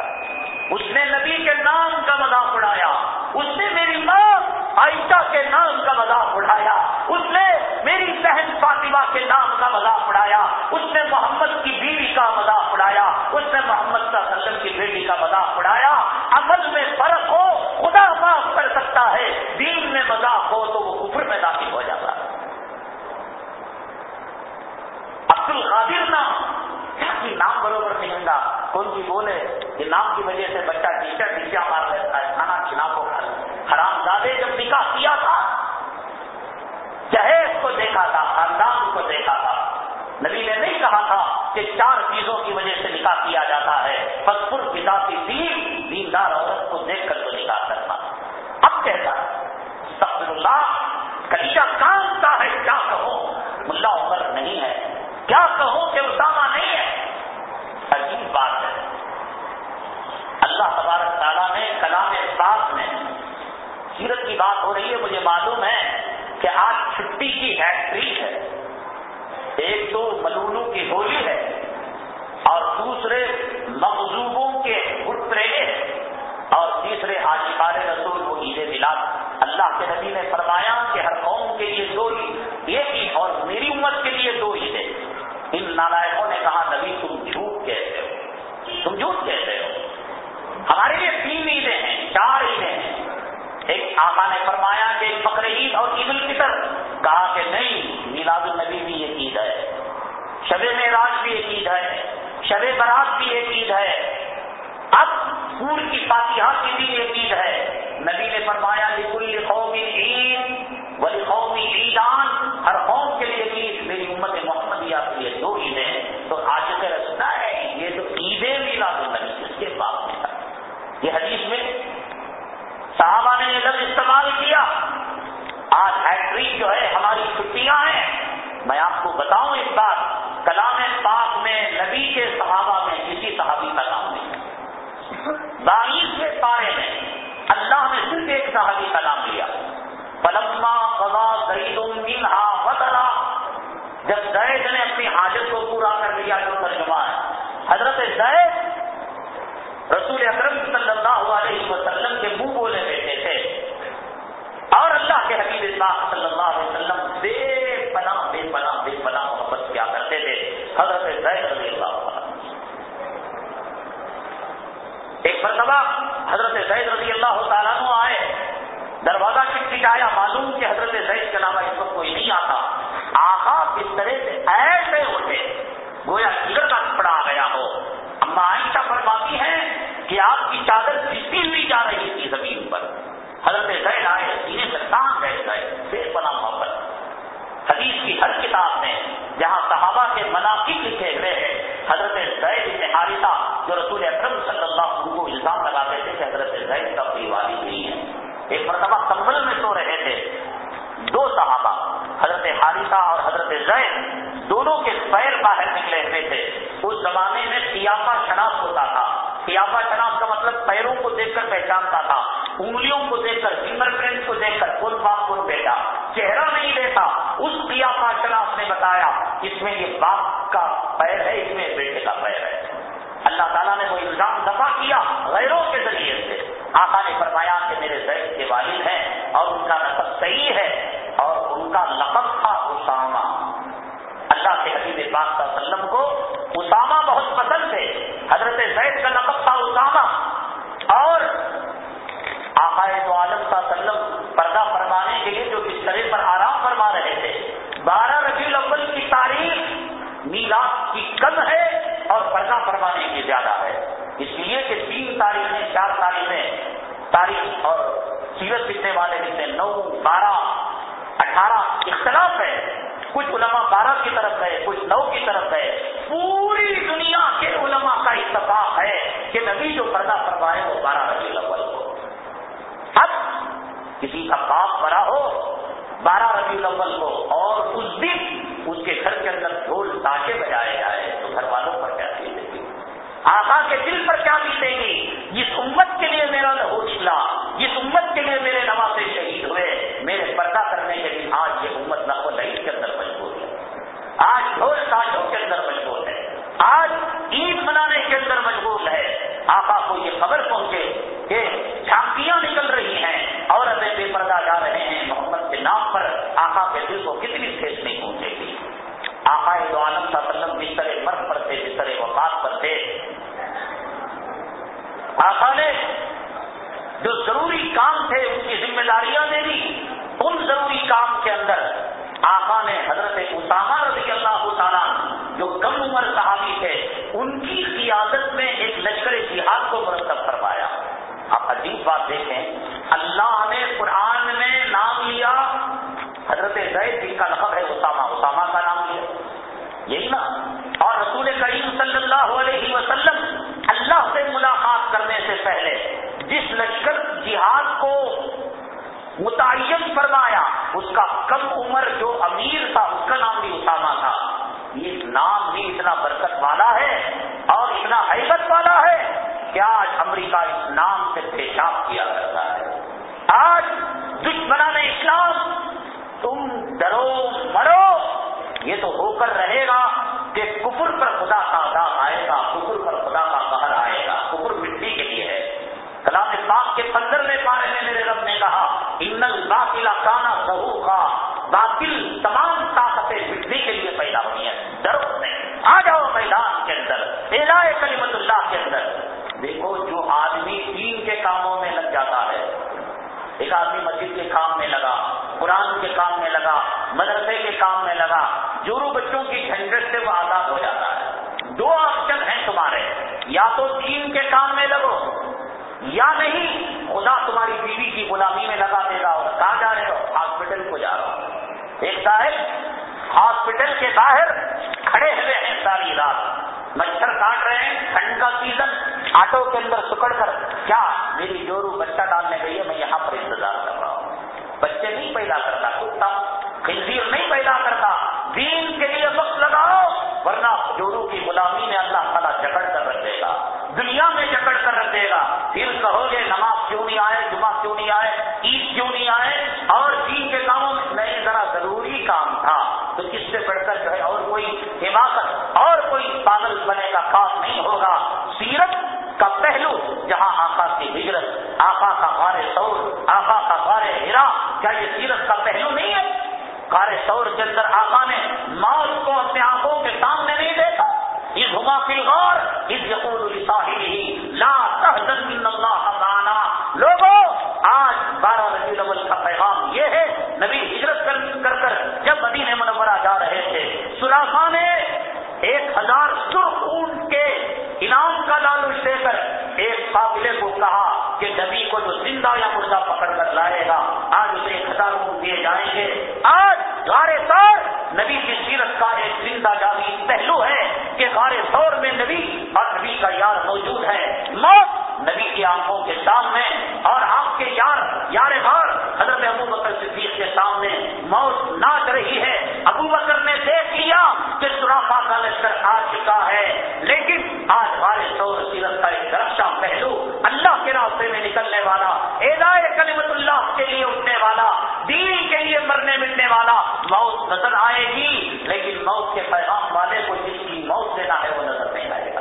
اس نے نبی کے نام کا مذاق اڑایا، اس نے میری ماں عائشہ کے نام کا مذاق اڑایا، اس نے میری بہن فاطمہ کے نام کا مذاق اڑایا، اس نے محمد کی بیوی کا مذاق اڑایا، اس نے محمد کا سلم کی بیٹی کا مذاق اڑایا۔ عمل میں فرق ہو، خدا معاف کر سکتا ہے، دین میں مذاق ہو تو وہ کفر میں داخل ہو جاتا ہے۔ عبد القادر نام نام بروبر نہیں گا کون سی بولے؟ کہ نام کی وجہ سے بچہ ٹیچر ٹیچا مار لیتا ہے کھانا کھلا کو حرام زادے جب نکاح کیا تھا، جہیز کو دیکھا تھا، خاندان کو دیکھا تھا۔ نبی نے نہیں کہا تھا کہ چار چیزوں کی وجہ سے نکاح کیا جاتا ہے۔ پسپور پتا کی دین دیندار عورت کو دیکھ کر تو نکاح کرتا اب کہتا سب اللہ کلیشا کام کا ہے، کیا کہو؟ ملا عمر نہیں ہے۔ کیا کہوں کہ اسامہ نہیں ہے؟ عجیب بات ہے۔ اللہ تبارک تعالیٰ نے کلام پاک میں سیرت کی بات ہو رہی ہے، مجھے معلوم ہے کہ آج چھٹی کی ہیٹریک ہے۔ ایک تو ملولو کی ہولی ہے اور دوسرے مغزوبوں کے گٹرے اور تیسرے آشکار رسول کو عید ملاد اللہ کے نبی نے فرمایا کہ ہر قوم کے لیے دو عید، ایک عید اور میری امت کے لیے دو عید ہے ان نالائکوں نے کہا، نبی تم جھوٹ کہتے ہو۔ تم جھوٹ کہتے ہو۔ ہمارے لیے تین عیدیں ہیں، چار عیدیں ہیں۔ ایک آقا نے فرمایا کہ فخر عید اور عید الفطر۔ کہا کہ نہیں، میلاد النبی بھی ایک عید ہے۔ شب معراج بھی ایک عید ہے۔ شب برات بھی ایک عید ہے۔ اب پور کی فاتحہ کی بھی ایک عید ہے۔ نبی نے فرمایا، لکل قومی عید ولی قومی عیدان۔ ہر قوم کے لیے عید۔ میری امت محمدیہ کے لیے دو عیدیں تو آج کے رسنا ہے یہ تو عیدیں بھی لاگو کری اس کے بعد میں تھا یہ حدیث میں صحابہ نے یہ لفظ استعمال کیا۔ آج ہیٹرک جو ہے، ہماری چھٹیاں ہیں۔ میں آپ کو بتاؤں اس بات، کلام پاک میں نبی کے صحابہ میں کسی صحابی کا نام نہیں۔ بائیسویں پارے میں اللہ نے صرف ایک صحابی کا نام لیا۔ پلما قضا زید منہا وطرا۔ جب زید نے اپنی حاجت کو پورا کر لیا، جو ترجمہ ہے، حضرت زید رسول اکرم صلی اللہ علیہ وسلم کے منہ بولے بیٹھے تھے۔ اور اللہ کے حبیب صلی اللہ علیہ وسلم بے پناہ بے پناہ بے پناہ محبت کیا کرتے تھے۔ حضرت زید رضی اللہ ایک مرتبہ حضرت زید رضی اللہ تعالیٰ آئے۔ دروازہ کٹکھٹایا معلوم کہ حضرت زید کے علاوہ اس وقت کوئی نہیں آتا۔ آقا کس طرح سے ایسے اٹھے، گویا کلر کا کپڑا آ گیا ہو۔ اما عائشہ فرماتی ہیں کہ آپ کی چادر کسی ہوئی جا رہی تھی زمین پر۔ حضرت زید آئے، سینے سے تان بیٹھ گئے بے پنا محبت۔ حدیث کی ہر کتاب میں جہاں صحابہ کے مناقب لکھے ہوئے ہیں، حضرت زید بن حارثہ جو رسول اکرم صلی اللہ علیہ وسلم کو الزام لگاتے تھے کہ حضرت زید کا کوئی والی نہیں ہے۔ ایک مرتبہ کمبل میں سو رہے تھے۔ دو صحابہ، حضرت حارثہ اور حضرت زید، دونوں کے پیر باہر نکلے ہوئے تھے۔ اس زمانے میں سیافا شناخت ہوتا تھا۔ سیافا شناخت کا مطلب پیروں کو دیکھ کر پہچانتا تھا، انگلیوں کو دیکھ کر فنگر پرنٹ کو دیکھ کر کون باپ کون بیٹا۔ چہرہ نہیں دیتا اس سیافا شناخت نے بتایا، اس میں یہ باپ کا پیر ہے، اس میں بیٹے کا پیر ہے۔ اللہ تعالیٰ نے وہ الزام دفاع کیا غیروں کے ذریعے سے۔ آقا نے فرمایا کہ میرے زید کے والد ہیں اور ان کا نصب صحیح ہے اور ان کا لقب تھا اسامہ۔ اللہ کے حبیب پاک صلی اللہ علیہ وسلم کو اسامہ بہت پسند تھے۔ حضرت زید کا لقب تھا اسامہ اور آقائے تو عالم صلی اللہ علیہ وسلم پردہ فرمانے کے لیے جو بسترے پر آرام فرما رہے تھے۔ بارہ ربیع الاول کی تاریخ میلاد کی کم ہے اور پردہ فرمانے کی زیادہ ہے۔ اس لیے کہ تین تاریخیں چار تاریخیں تاریخ اور سیرت لکھنے والے لکھتے نو، بارہ، اٹھارہ اختلاف ہے۔ کچھ علماء بارہ کی طرف گئے کچھ نو کی طرف گئے پوری دنیا کے علماء کا اتفاق ہے کہ نبی جو پردہ فرمائے وہ بارہ ربی الاول ہو۔ اب کسی کا باپ بڑا ہو، بارہ ربی الاول کو اور اس دن اس کے گھر کے اندر ڈھول تاشے بجائے جائے، تو گھر والوں پر کیا چیز گی آقا کے دل پر کیا بیتیں گی؟ جس امت کے لیے میرا لہو نکلا جس امت کے لیے میرے نوازے شہید ہوئے، میرے پردہ کرنے کے لیے آج یہ امت نقل عید کے اندر مجبور آج ڈھول تاشوں کے اندر مجبور ہے۔ آج عید منانے کے اندر مجبور ہے۔ آقا کو یہ خبر پہنچے کہ جھانکیاں نکل رہی ہیں۔ اور ابھی بے پردہ جا رہے ہیں۔ محمد کے نام پر آقا کے دل کو کتنی ٹھیک نہیں پہنچے گی۔ آقا دو عالم صلی اللہ علیہ وسلم جس طرح مرد پر تھے جس طرح وفات پر تھے۔ آقا نے جو ضروری کام تھے، ان کی ذمہ داریاں دے دی ان ضروری کام کے اندر آقا نے حضرت اسامہ رضی اللہ تعالیٰ جو کم عمر صحابی تھے، ان کی قیادت میں ایک لشکر جہاد کو مرتب کروایا آپ عجیب بات دیکھیں، اللہ نے قرآن میں نام لیا، حضرت زید جن کا لقب ہے اسامہ اسامہ کا نام لیا۔ یہی نا۔ اور رسول کریم صلی اللہ علیہ وسلم اللہ سے ملاقات کرنے سے پہلے جس لشکر جہاد کو متعین فرمایا، اس کا کم عمر جو امیر تھا، اس کا نام بھی اسامہ تھا۔ یہ نام بھی اتنا برکت والا ہے اور اتنا حیبت والا ہے کہ آج امریکہ اس نام سے پیشاب کیا کرتا ہے۔ آج دشمنان اسلام، تم ڈرو، مرو۔ یہ تو ہو کر رہے گا کہ کفر پر خدا کا عذاب آئے گا، کفر پر خدا کا قہر آئے گا۔ کفر مٹی کے لیے ہے۔ کلام پاک کے پندرہ پارے میں میرے رب نے کہا ان باقی کانا سہو کا باطل تمام طاقتیں مٹی کے لیے پیدا ہوئی ہیں۔ ڈرو نہیں آ جاؤ میدان کے اندر کلیمت اللہ کے اندر۔ دیکھو، جو آدمی دین کے کاموں میں لگ جاتا ہے، ایک آدمی مسجد کے کام میں لگا، قرآن کے کام میں لگا، مدرسے کے کام میں لگا جورو بچوں کی جھنجٹ سے وہ آزاد ہو جاتا ہے۔ دو آپشن ہیں تمہارے۔ یا تو دین کے کام میں لگو یا نہیں، خدا تمہاری بیوی کی غلامی میں لگا دے گا اور کہاں جا رہے ہو؟ ہاسپٹل کو جا رہا ہو ایک صاحب ہاسپٹل کے باہر کھڑے ہوئے ہیں ساری رات۔ مچھر کاٹ رہے ہیں، ٹھنڈ کا سیزن آٹو کے اندر سکڑ کر کیا میری جورو بچہ ڈالنے گئی ہے، میں یہاں پر انتظار کر رہا ہوں۔ بچے نہیں پیدا کرتا، کتا، خنزیر نہیں پیدا کرتا۔ دین کے لیے وقت لگاؤ، ورنہ جورو کی غلامی میں اللہ تعالیٰ جکڑ کر رکھ دے گا۔ دنیا میں جکڑ کر رکھ دے گا۔ پھر کہو گے، نماز کیوں نہیں آئے؟ جمعہ کیوں نہیں آئے؟ عید کیوں نہیں آئے؟ اور دین کے کاموں میں نہیں ذرا ضروری کام تھا۔ تو اس سے بڑھ کر جو ہے اور کوئی حماقت اور کوئی پاگل بنے کا کام نہیں ہوگا۔ سیرت کا پہلو، جہاں آقا کی ہجرت، آقا کا بارے سور آقا کا بارے ہرا، کیا یہ سیرت کا پہلو نہیں ہے؟ کارے کہ نبی کو جو زندہ یا مردہ پکڑ کر لائے گا، آج اسے ایک ہزار دیے جائیں گے۔ آج غار سور نبی کی سیرت کا ایک زندہ جاوی پہلو ہے کہ غار سور میں نبی اور نبی کا یار موجود ہے۔ موت نبی کی آنکھوں کے سامنے اور آپ کے یار یار غار حضرت ابو بکر صدیق کے سامنے موت ناچ رہی ہے۔ ابو بکر نے دیکھ لیا کہ سرافا کا لشکر آ چکا ہے۔ نکلنے والا اے کلمت اللہ کے لیے اٹھنے والا، دین کے لیے مرنے ملنے والا، موت نظر آئے گی، لیکن موت کے پیغام والے کو جس کی موت دینا ہے وہ نظر نہیں آئے گا۔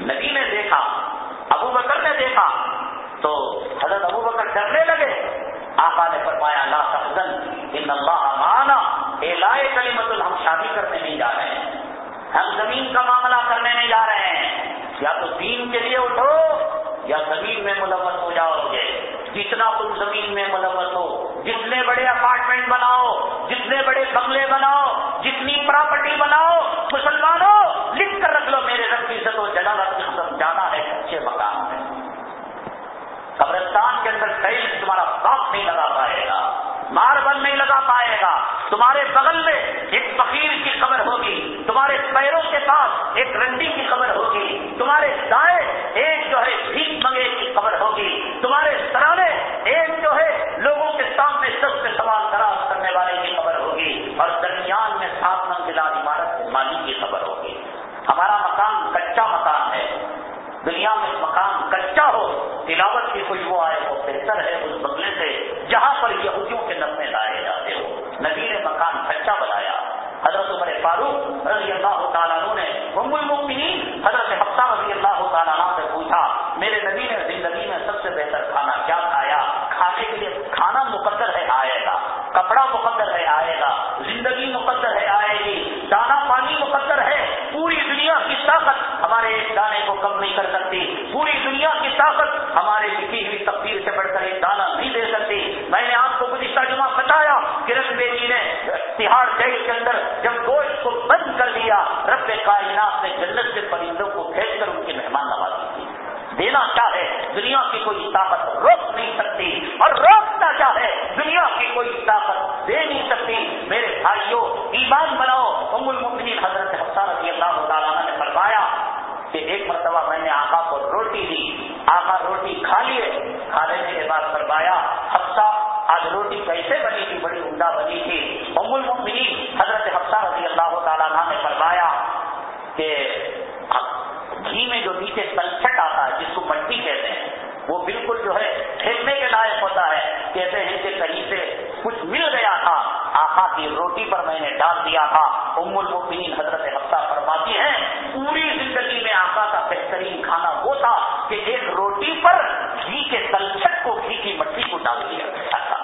نبی نے دیکھا، ابو بکر نے دیکھا، تو حضرت ابو بکر ڈرنے لگے۔ آقا نے فرمایا، لا تحزن، ان اللہ مانا اے لائے کلیمت ہم شادی کرنے نہیں جا رہے ہیں۔ ہم زمین کا معاملہ کرنے نہیں جا رہے ہیں۔ یا تو دین کے لیے اٹھو یا زمین میں ملوث ہو جاؤ گے، جتنا تم زمین میں ملوث ہو، جتنے بڑے اپارٹمنٹ بناؤ، جتنے بڑے بنگلے بناؤ، جتنی پراپرٹی بناؤ، مسلمانوں، لکھ کر رکھ لو، میرے رب کی عزت و جلالت کی جانا ہے اچھے مکان میں۔ قبرستان کے اندر کئی تمہارا باپ نہیں لگا پائے گا، ماربل نہیں لگا پائے گا، تمہارے بغل میں ایک فقیر کی خبر ہوگی، تمہارے پیروں کے پاس ایک رنڈی کی خبر ہوگی، تمہارے دائیں ایک جو ہے بھیک منگے کی خبر ہوگی۔ تمہارے سرانے ایک جو ہے لوگوں کے سامنے سب سے سوال دراز کرنے والے کی خبر ہوگی اور درمیان میں سات منزلہ عمارت کے مالک کی خبر ہوگی۔ ہمارا مکان کچا مکان ہے۔ دنیا میں مکان کچا ہو، تلاوت کی خوشبو آئے۔ وہ ہے اس بنگلے سے جہاں پر یہودیوں کے نغمے لائے جاتے ہو نبی نے مکان کچا بنایا حضرت عمر فاروق رضی اللہ تعالیٰ نے ام المؤمنین حضرت حفصہ رضی اللہ تعالیٰ سے پوچھا میرے نبی نے زندگی میں سب سے بہتر کھانا کیا کھایا کھانے کے لیے کھانا مقدر ہے آئے گا کپڑا مقدر ہے آئے گا زندگی مقدر ہے آئے گی دانا پانی مقدر ہے پوری دنیا کی طاقت ہمارے ایک دانے کو کم نہیں کر سکتی پوری دنیا کی طاقت ہمارے لکھی ہوئی تقدیر سے بڑھ کر ایک دانا نہیں دے سکتی میں نے آپ کو گزشتہ جمعہ بتایا کہ رس بیٹی نے تہاڑ جیل کے اندر جب گوشت کو بند کر لیا رب کائنات نے جنت سے پرندوں کو بھیج کر ان کی مہمان نوازی تھی دینا چاہے دنیا کی کوئی طاقت روک نہیں سکتی اور روکنا چاہے دنیا کی کوئی طاقت دے نہیں سکتی۔ میرے بھائیوں، ایمان بناؤ ام المؤمنین حضرت حفصہ رضی اللہ تعالیٰ نے فرمایا کہ ایک مرتبہ میں نے آقا کو روٹی دی آقا روٹی کھا لیے کھا لینے کے بعد فرمایا حفصہ آج روٹی کیسے بنی تھی بڑی عمدہ بنی تھی ام المؤمنین حضرت حفصہ رضی اللہ تعالیٰ نے فرمایا کہ گھی میں جو نیچے تلچٹ آتا ہے جس کو مٹی کہتے ہیں وہ بالکل جو ہے پھینکنے کے لائق ہوتا ہے کہتے ہیں کہ کہیں سے کچھ مل گیا تھا آخا کی روٹی پر میں نے ڈال دیا تھا۔ ام المؤمنین حضرت حفصہ فرماتی ہیں، پوری زندگی میں آقا کا بہترین کھانا وہ تھا کہ ایک روٹی پر گھی کے تلچٹ کو، گھی کی مٹی کو ڈال دیا گیا تھا۔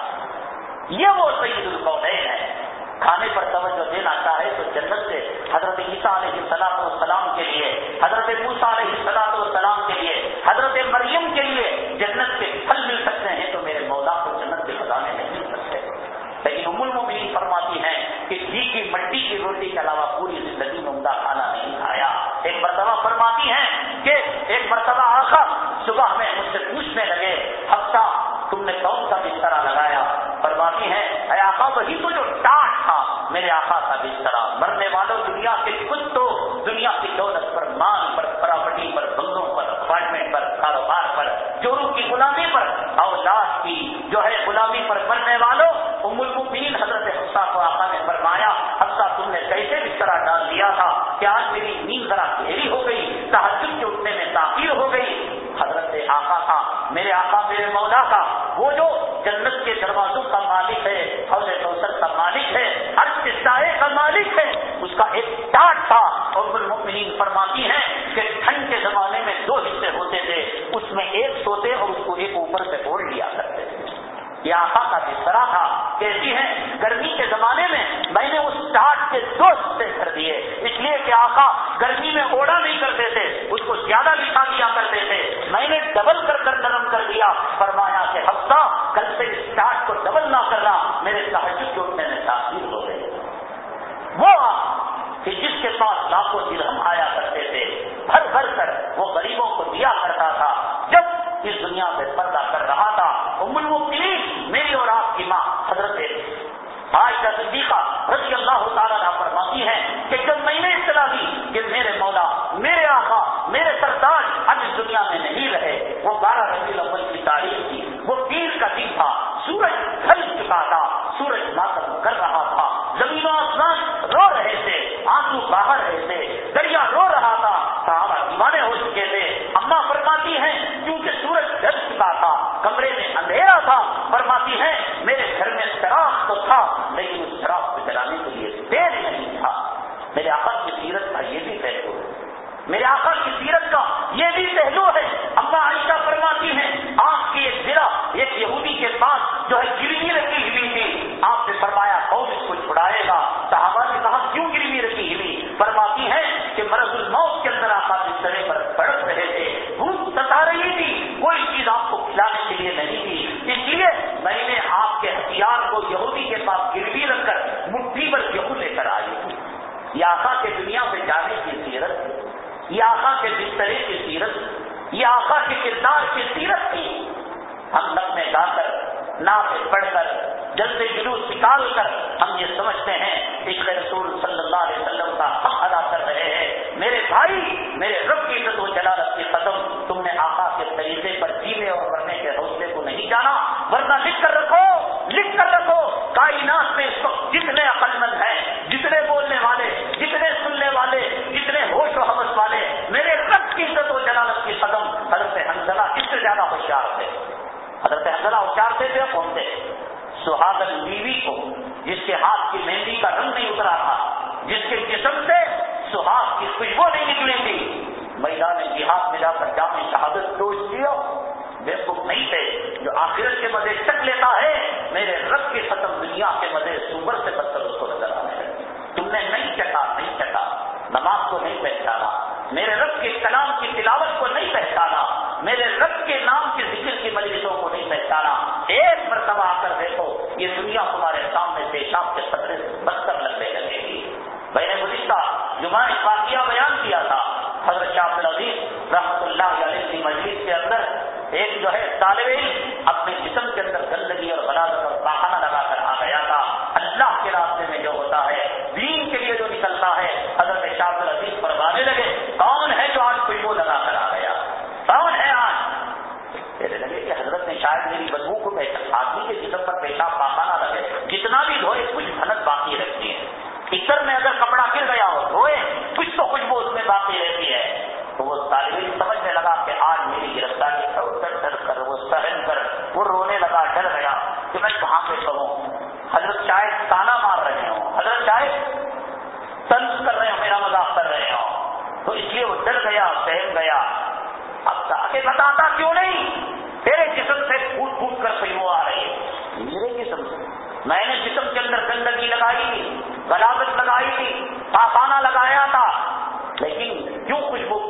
یہ وہ سید القین ہے۔ کھانے پر توجہ دینا چاہے تو جنت سے حضرت عیسیٰ علیہ صلاح والسلام کے لیے، حضرت موسا علیہ صلاح والسلام کے لیے، حضرت مریم کے لیے جنت کے پھل مل سکتے ہیں تو میرے مولا کو جنت کے خزانے نہیں مل سکتے لیکن ام المؤمنین فرماتی ہیں کہ گھی کی مٹی کی روٹی کے علاوہ پوری زندگی میں عمدہ کھانا نہیں کھایا۔ ایک مرتبہ فرماتی ہیں کہ ایک مرتبہ آخر صبح میں مجھ سے پوچھنے لگے ہفتہ تم نے کون سا بسترا لگایا؟ فرماتی ہیں، اے آقا، وہی تو جو ٹاٹ تھا۔ میرے آقا کا بسترا مرنے والوں دنیا کے خود تو دنیا کی دولت پر مان پر، پراپرٹی پر بنگلوں پر، اپارٹمنٹ پر، کاروبار پر چوروں کی غلامی پر، اولاد کی جو ہے غلامی پر مرنے والوں ام المبین حضرت حفصہ کو آقا نے فرمایا حفصہ تم نے کیسے بسترا ڈال دیا تھا کہ آج میری نیند ذرا گہری ہو گئی، تحجد کے اٹھنے میں تاخیر ہو گئی۔ حضرت آقا کا میرے آقا، میرے مولا کا وہ جو جنت کے دروازوں کا مالک ہے حوض کوثر کا مالک ہے، ہر سائے کا مالک ہے، اس کا ایک ٹاٹ تھا۔ اور المؤمنین فرماتی ہیں کہ ٹھنڈ کے زمانے میں دو حصے ہوتے تھے، اس میں ایک سوتے اور اس کو ایک اوپر سے اوڑھ لیا کرتے تھے۔ یہ آقا ناپ پڑھ کر، جلد جلوس نکال کر ہم یہ سمجھتے ہیں عشق رسول صلی اللہ علیہ وسلم کا حق ادا کر رہے ہیں۔ میرے بھائی، میرے رب کی عزت و جلالت کی قدم تم نے آقا کے طریقے پر جینے اور مرنے کے حوصلے کو نہیں جانا، ورنہ لکھ کر رکھو، لکھ کر رکھو، کائنات میں اس وقت جتنے عقل مند ہیں جتنے بولنے والے جتنے سننے والے جتنے ہوش و حوث والے میرے رب کی عزت و جلالت کے قدم حضرت حنزلہ اس سے زیادہ ہوشیار تھے حضرت حنزلہ ہوشیار تھے تو کون تھے سہاگن بیوی کو، جس کے ہاتھ کی مہندی کا رنگ نہیں اترا تھا، جس کے جسم سے سہاگ کی خوشبو نہیں نکلی تھی۔ میدان جہاد میں جا کر جامع شہادت ٹوچ دیا بے بک نہیں تھے، جو آخرت کے مزے چک لیتا ہے، میرے رب کے ختم دنیا کے مزے سوبر سے بدتر اس کو نظر آنے تم نے نہیں چکا نہیں چکا۔ نماز کو نہیں پہچانا۔ میرے رب کے کلام کی تلاوت کو نہیں پہچانا۔ میرے رب کے نام کے ذکر کی مجلسوں کو نہیں پہچانا۔ ایک مرتبہ یہ دنیا تمہارے سامنے پیشاب کے خطرے سے بدتر لگنے لگے گی۔ میں نے گزشتہ جمعہ واقعہ بیان کیا تھا۔ حضرت شاہ العزیز رحمت اللہ علیہ کی مجلس کے اندر ایک جو ہے طالب علم اپنے جسم کے اندر گندگی اور بلاغت اور پاخانہ لگا کر آ گیا تھا اللہ کے راستے میں جو ہوتا ہے دین کے لیے جو نکلتا ہے حضرت شاہ العزیز پر واضح لگے کون ہے جو آج خوشبو لگا کر آ گیا کون ہے آج کہنے لگے کہ حضرت نے شاید میری بدبو کو آدمی کے جسم پر پیشاب پاخانہ لگے جتنا بھی دھوئے کچھ بھنت باقی رکھتی ہے اتر میں اگر کپڑا گر گیا ہو دھوئے کچھ تو خوشبو اس میں باقی رہتی ہے طالب علم سمجھنے لگا کہ آج میری گرفتاری ڈر ڈر کر وہ سہن کر وہ رونے لگا، ڈر گیا کہ میں کہاں پہ کہوں حضرت شاید تانا مار رہے ہوں۔ حضرت شاید تنس کر رہے ہوں، میرا مذاق کر رہے ہوں۔ تو اس لیے وہ ڈر گیا سہم گیا۔ اب آگے بتاتا کیوں نہیں؟ تیرے جسم سے پھوٹ پھوٹ کر خوشبو آ رہی ہے۔ میرے جسم سے۔ میں نے جسم کے اندر گندگی لگائی تھی گلاگت لگائی تھی پاخانہ لگایا تھا۔ لیکن کیوں خوشبو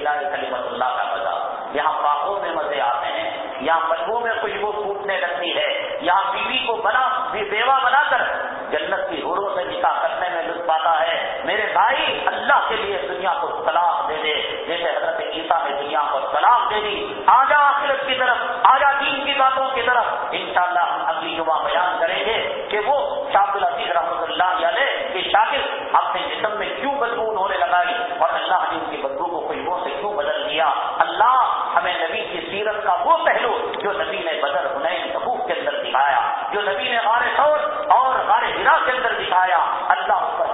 یہ کلیمت اللہ کا مزہ۔ یہاں پاپوں میں مزے آتے ہیں، یہاں بدبو میں خوشبو پھوٹنے لگتی ہے، یہاں بیوی کو بنا بیوہ بنا کر جنت کی ہوڑوں سے نکاح کرنے میں لطف آتا ہے۔ میرے بھائی، اللہ کے لیے دنیا کو طلاق دے دے۔ جیسے حضرت عیسیٰ نے دنیا کو طلاق دے دی۔ آجا آخرت کی طرف، آجا دین کی باتوں کی طرف انشاءاللہ ہم اگلی جمعہ بیان کریں گے کہ وہ شاہ العزیز رحمۃ اللہ علیہ کے شاگرد اپنے پہلو جو نبی نے بدر حنین حقوق کے اندر دکھایا، جو نبی نے غار سور اور غار ہرا کے اندر دکھایا، اللہ اس پر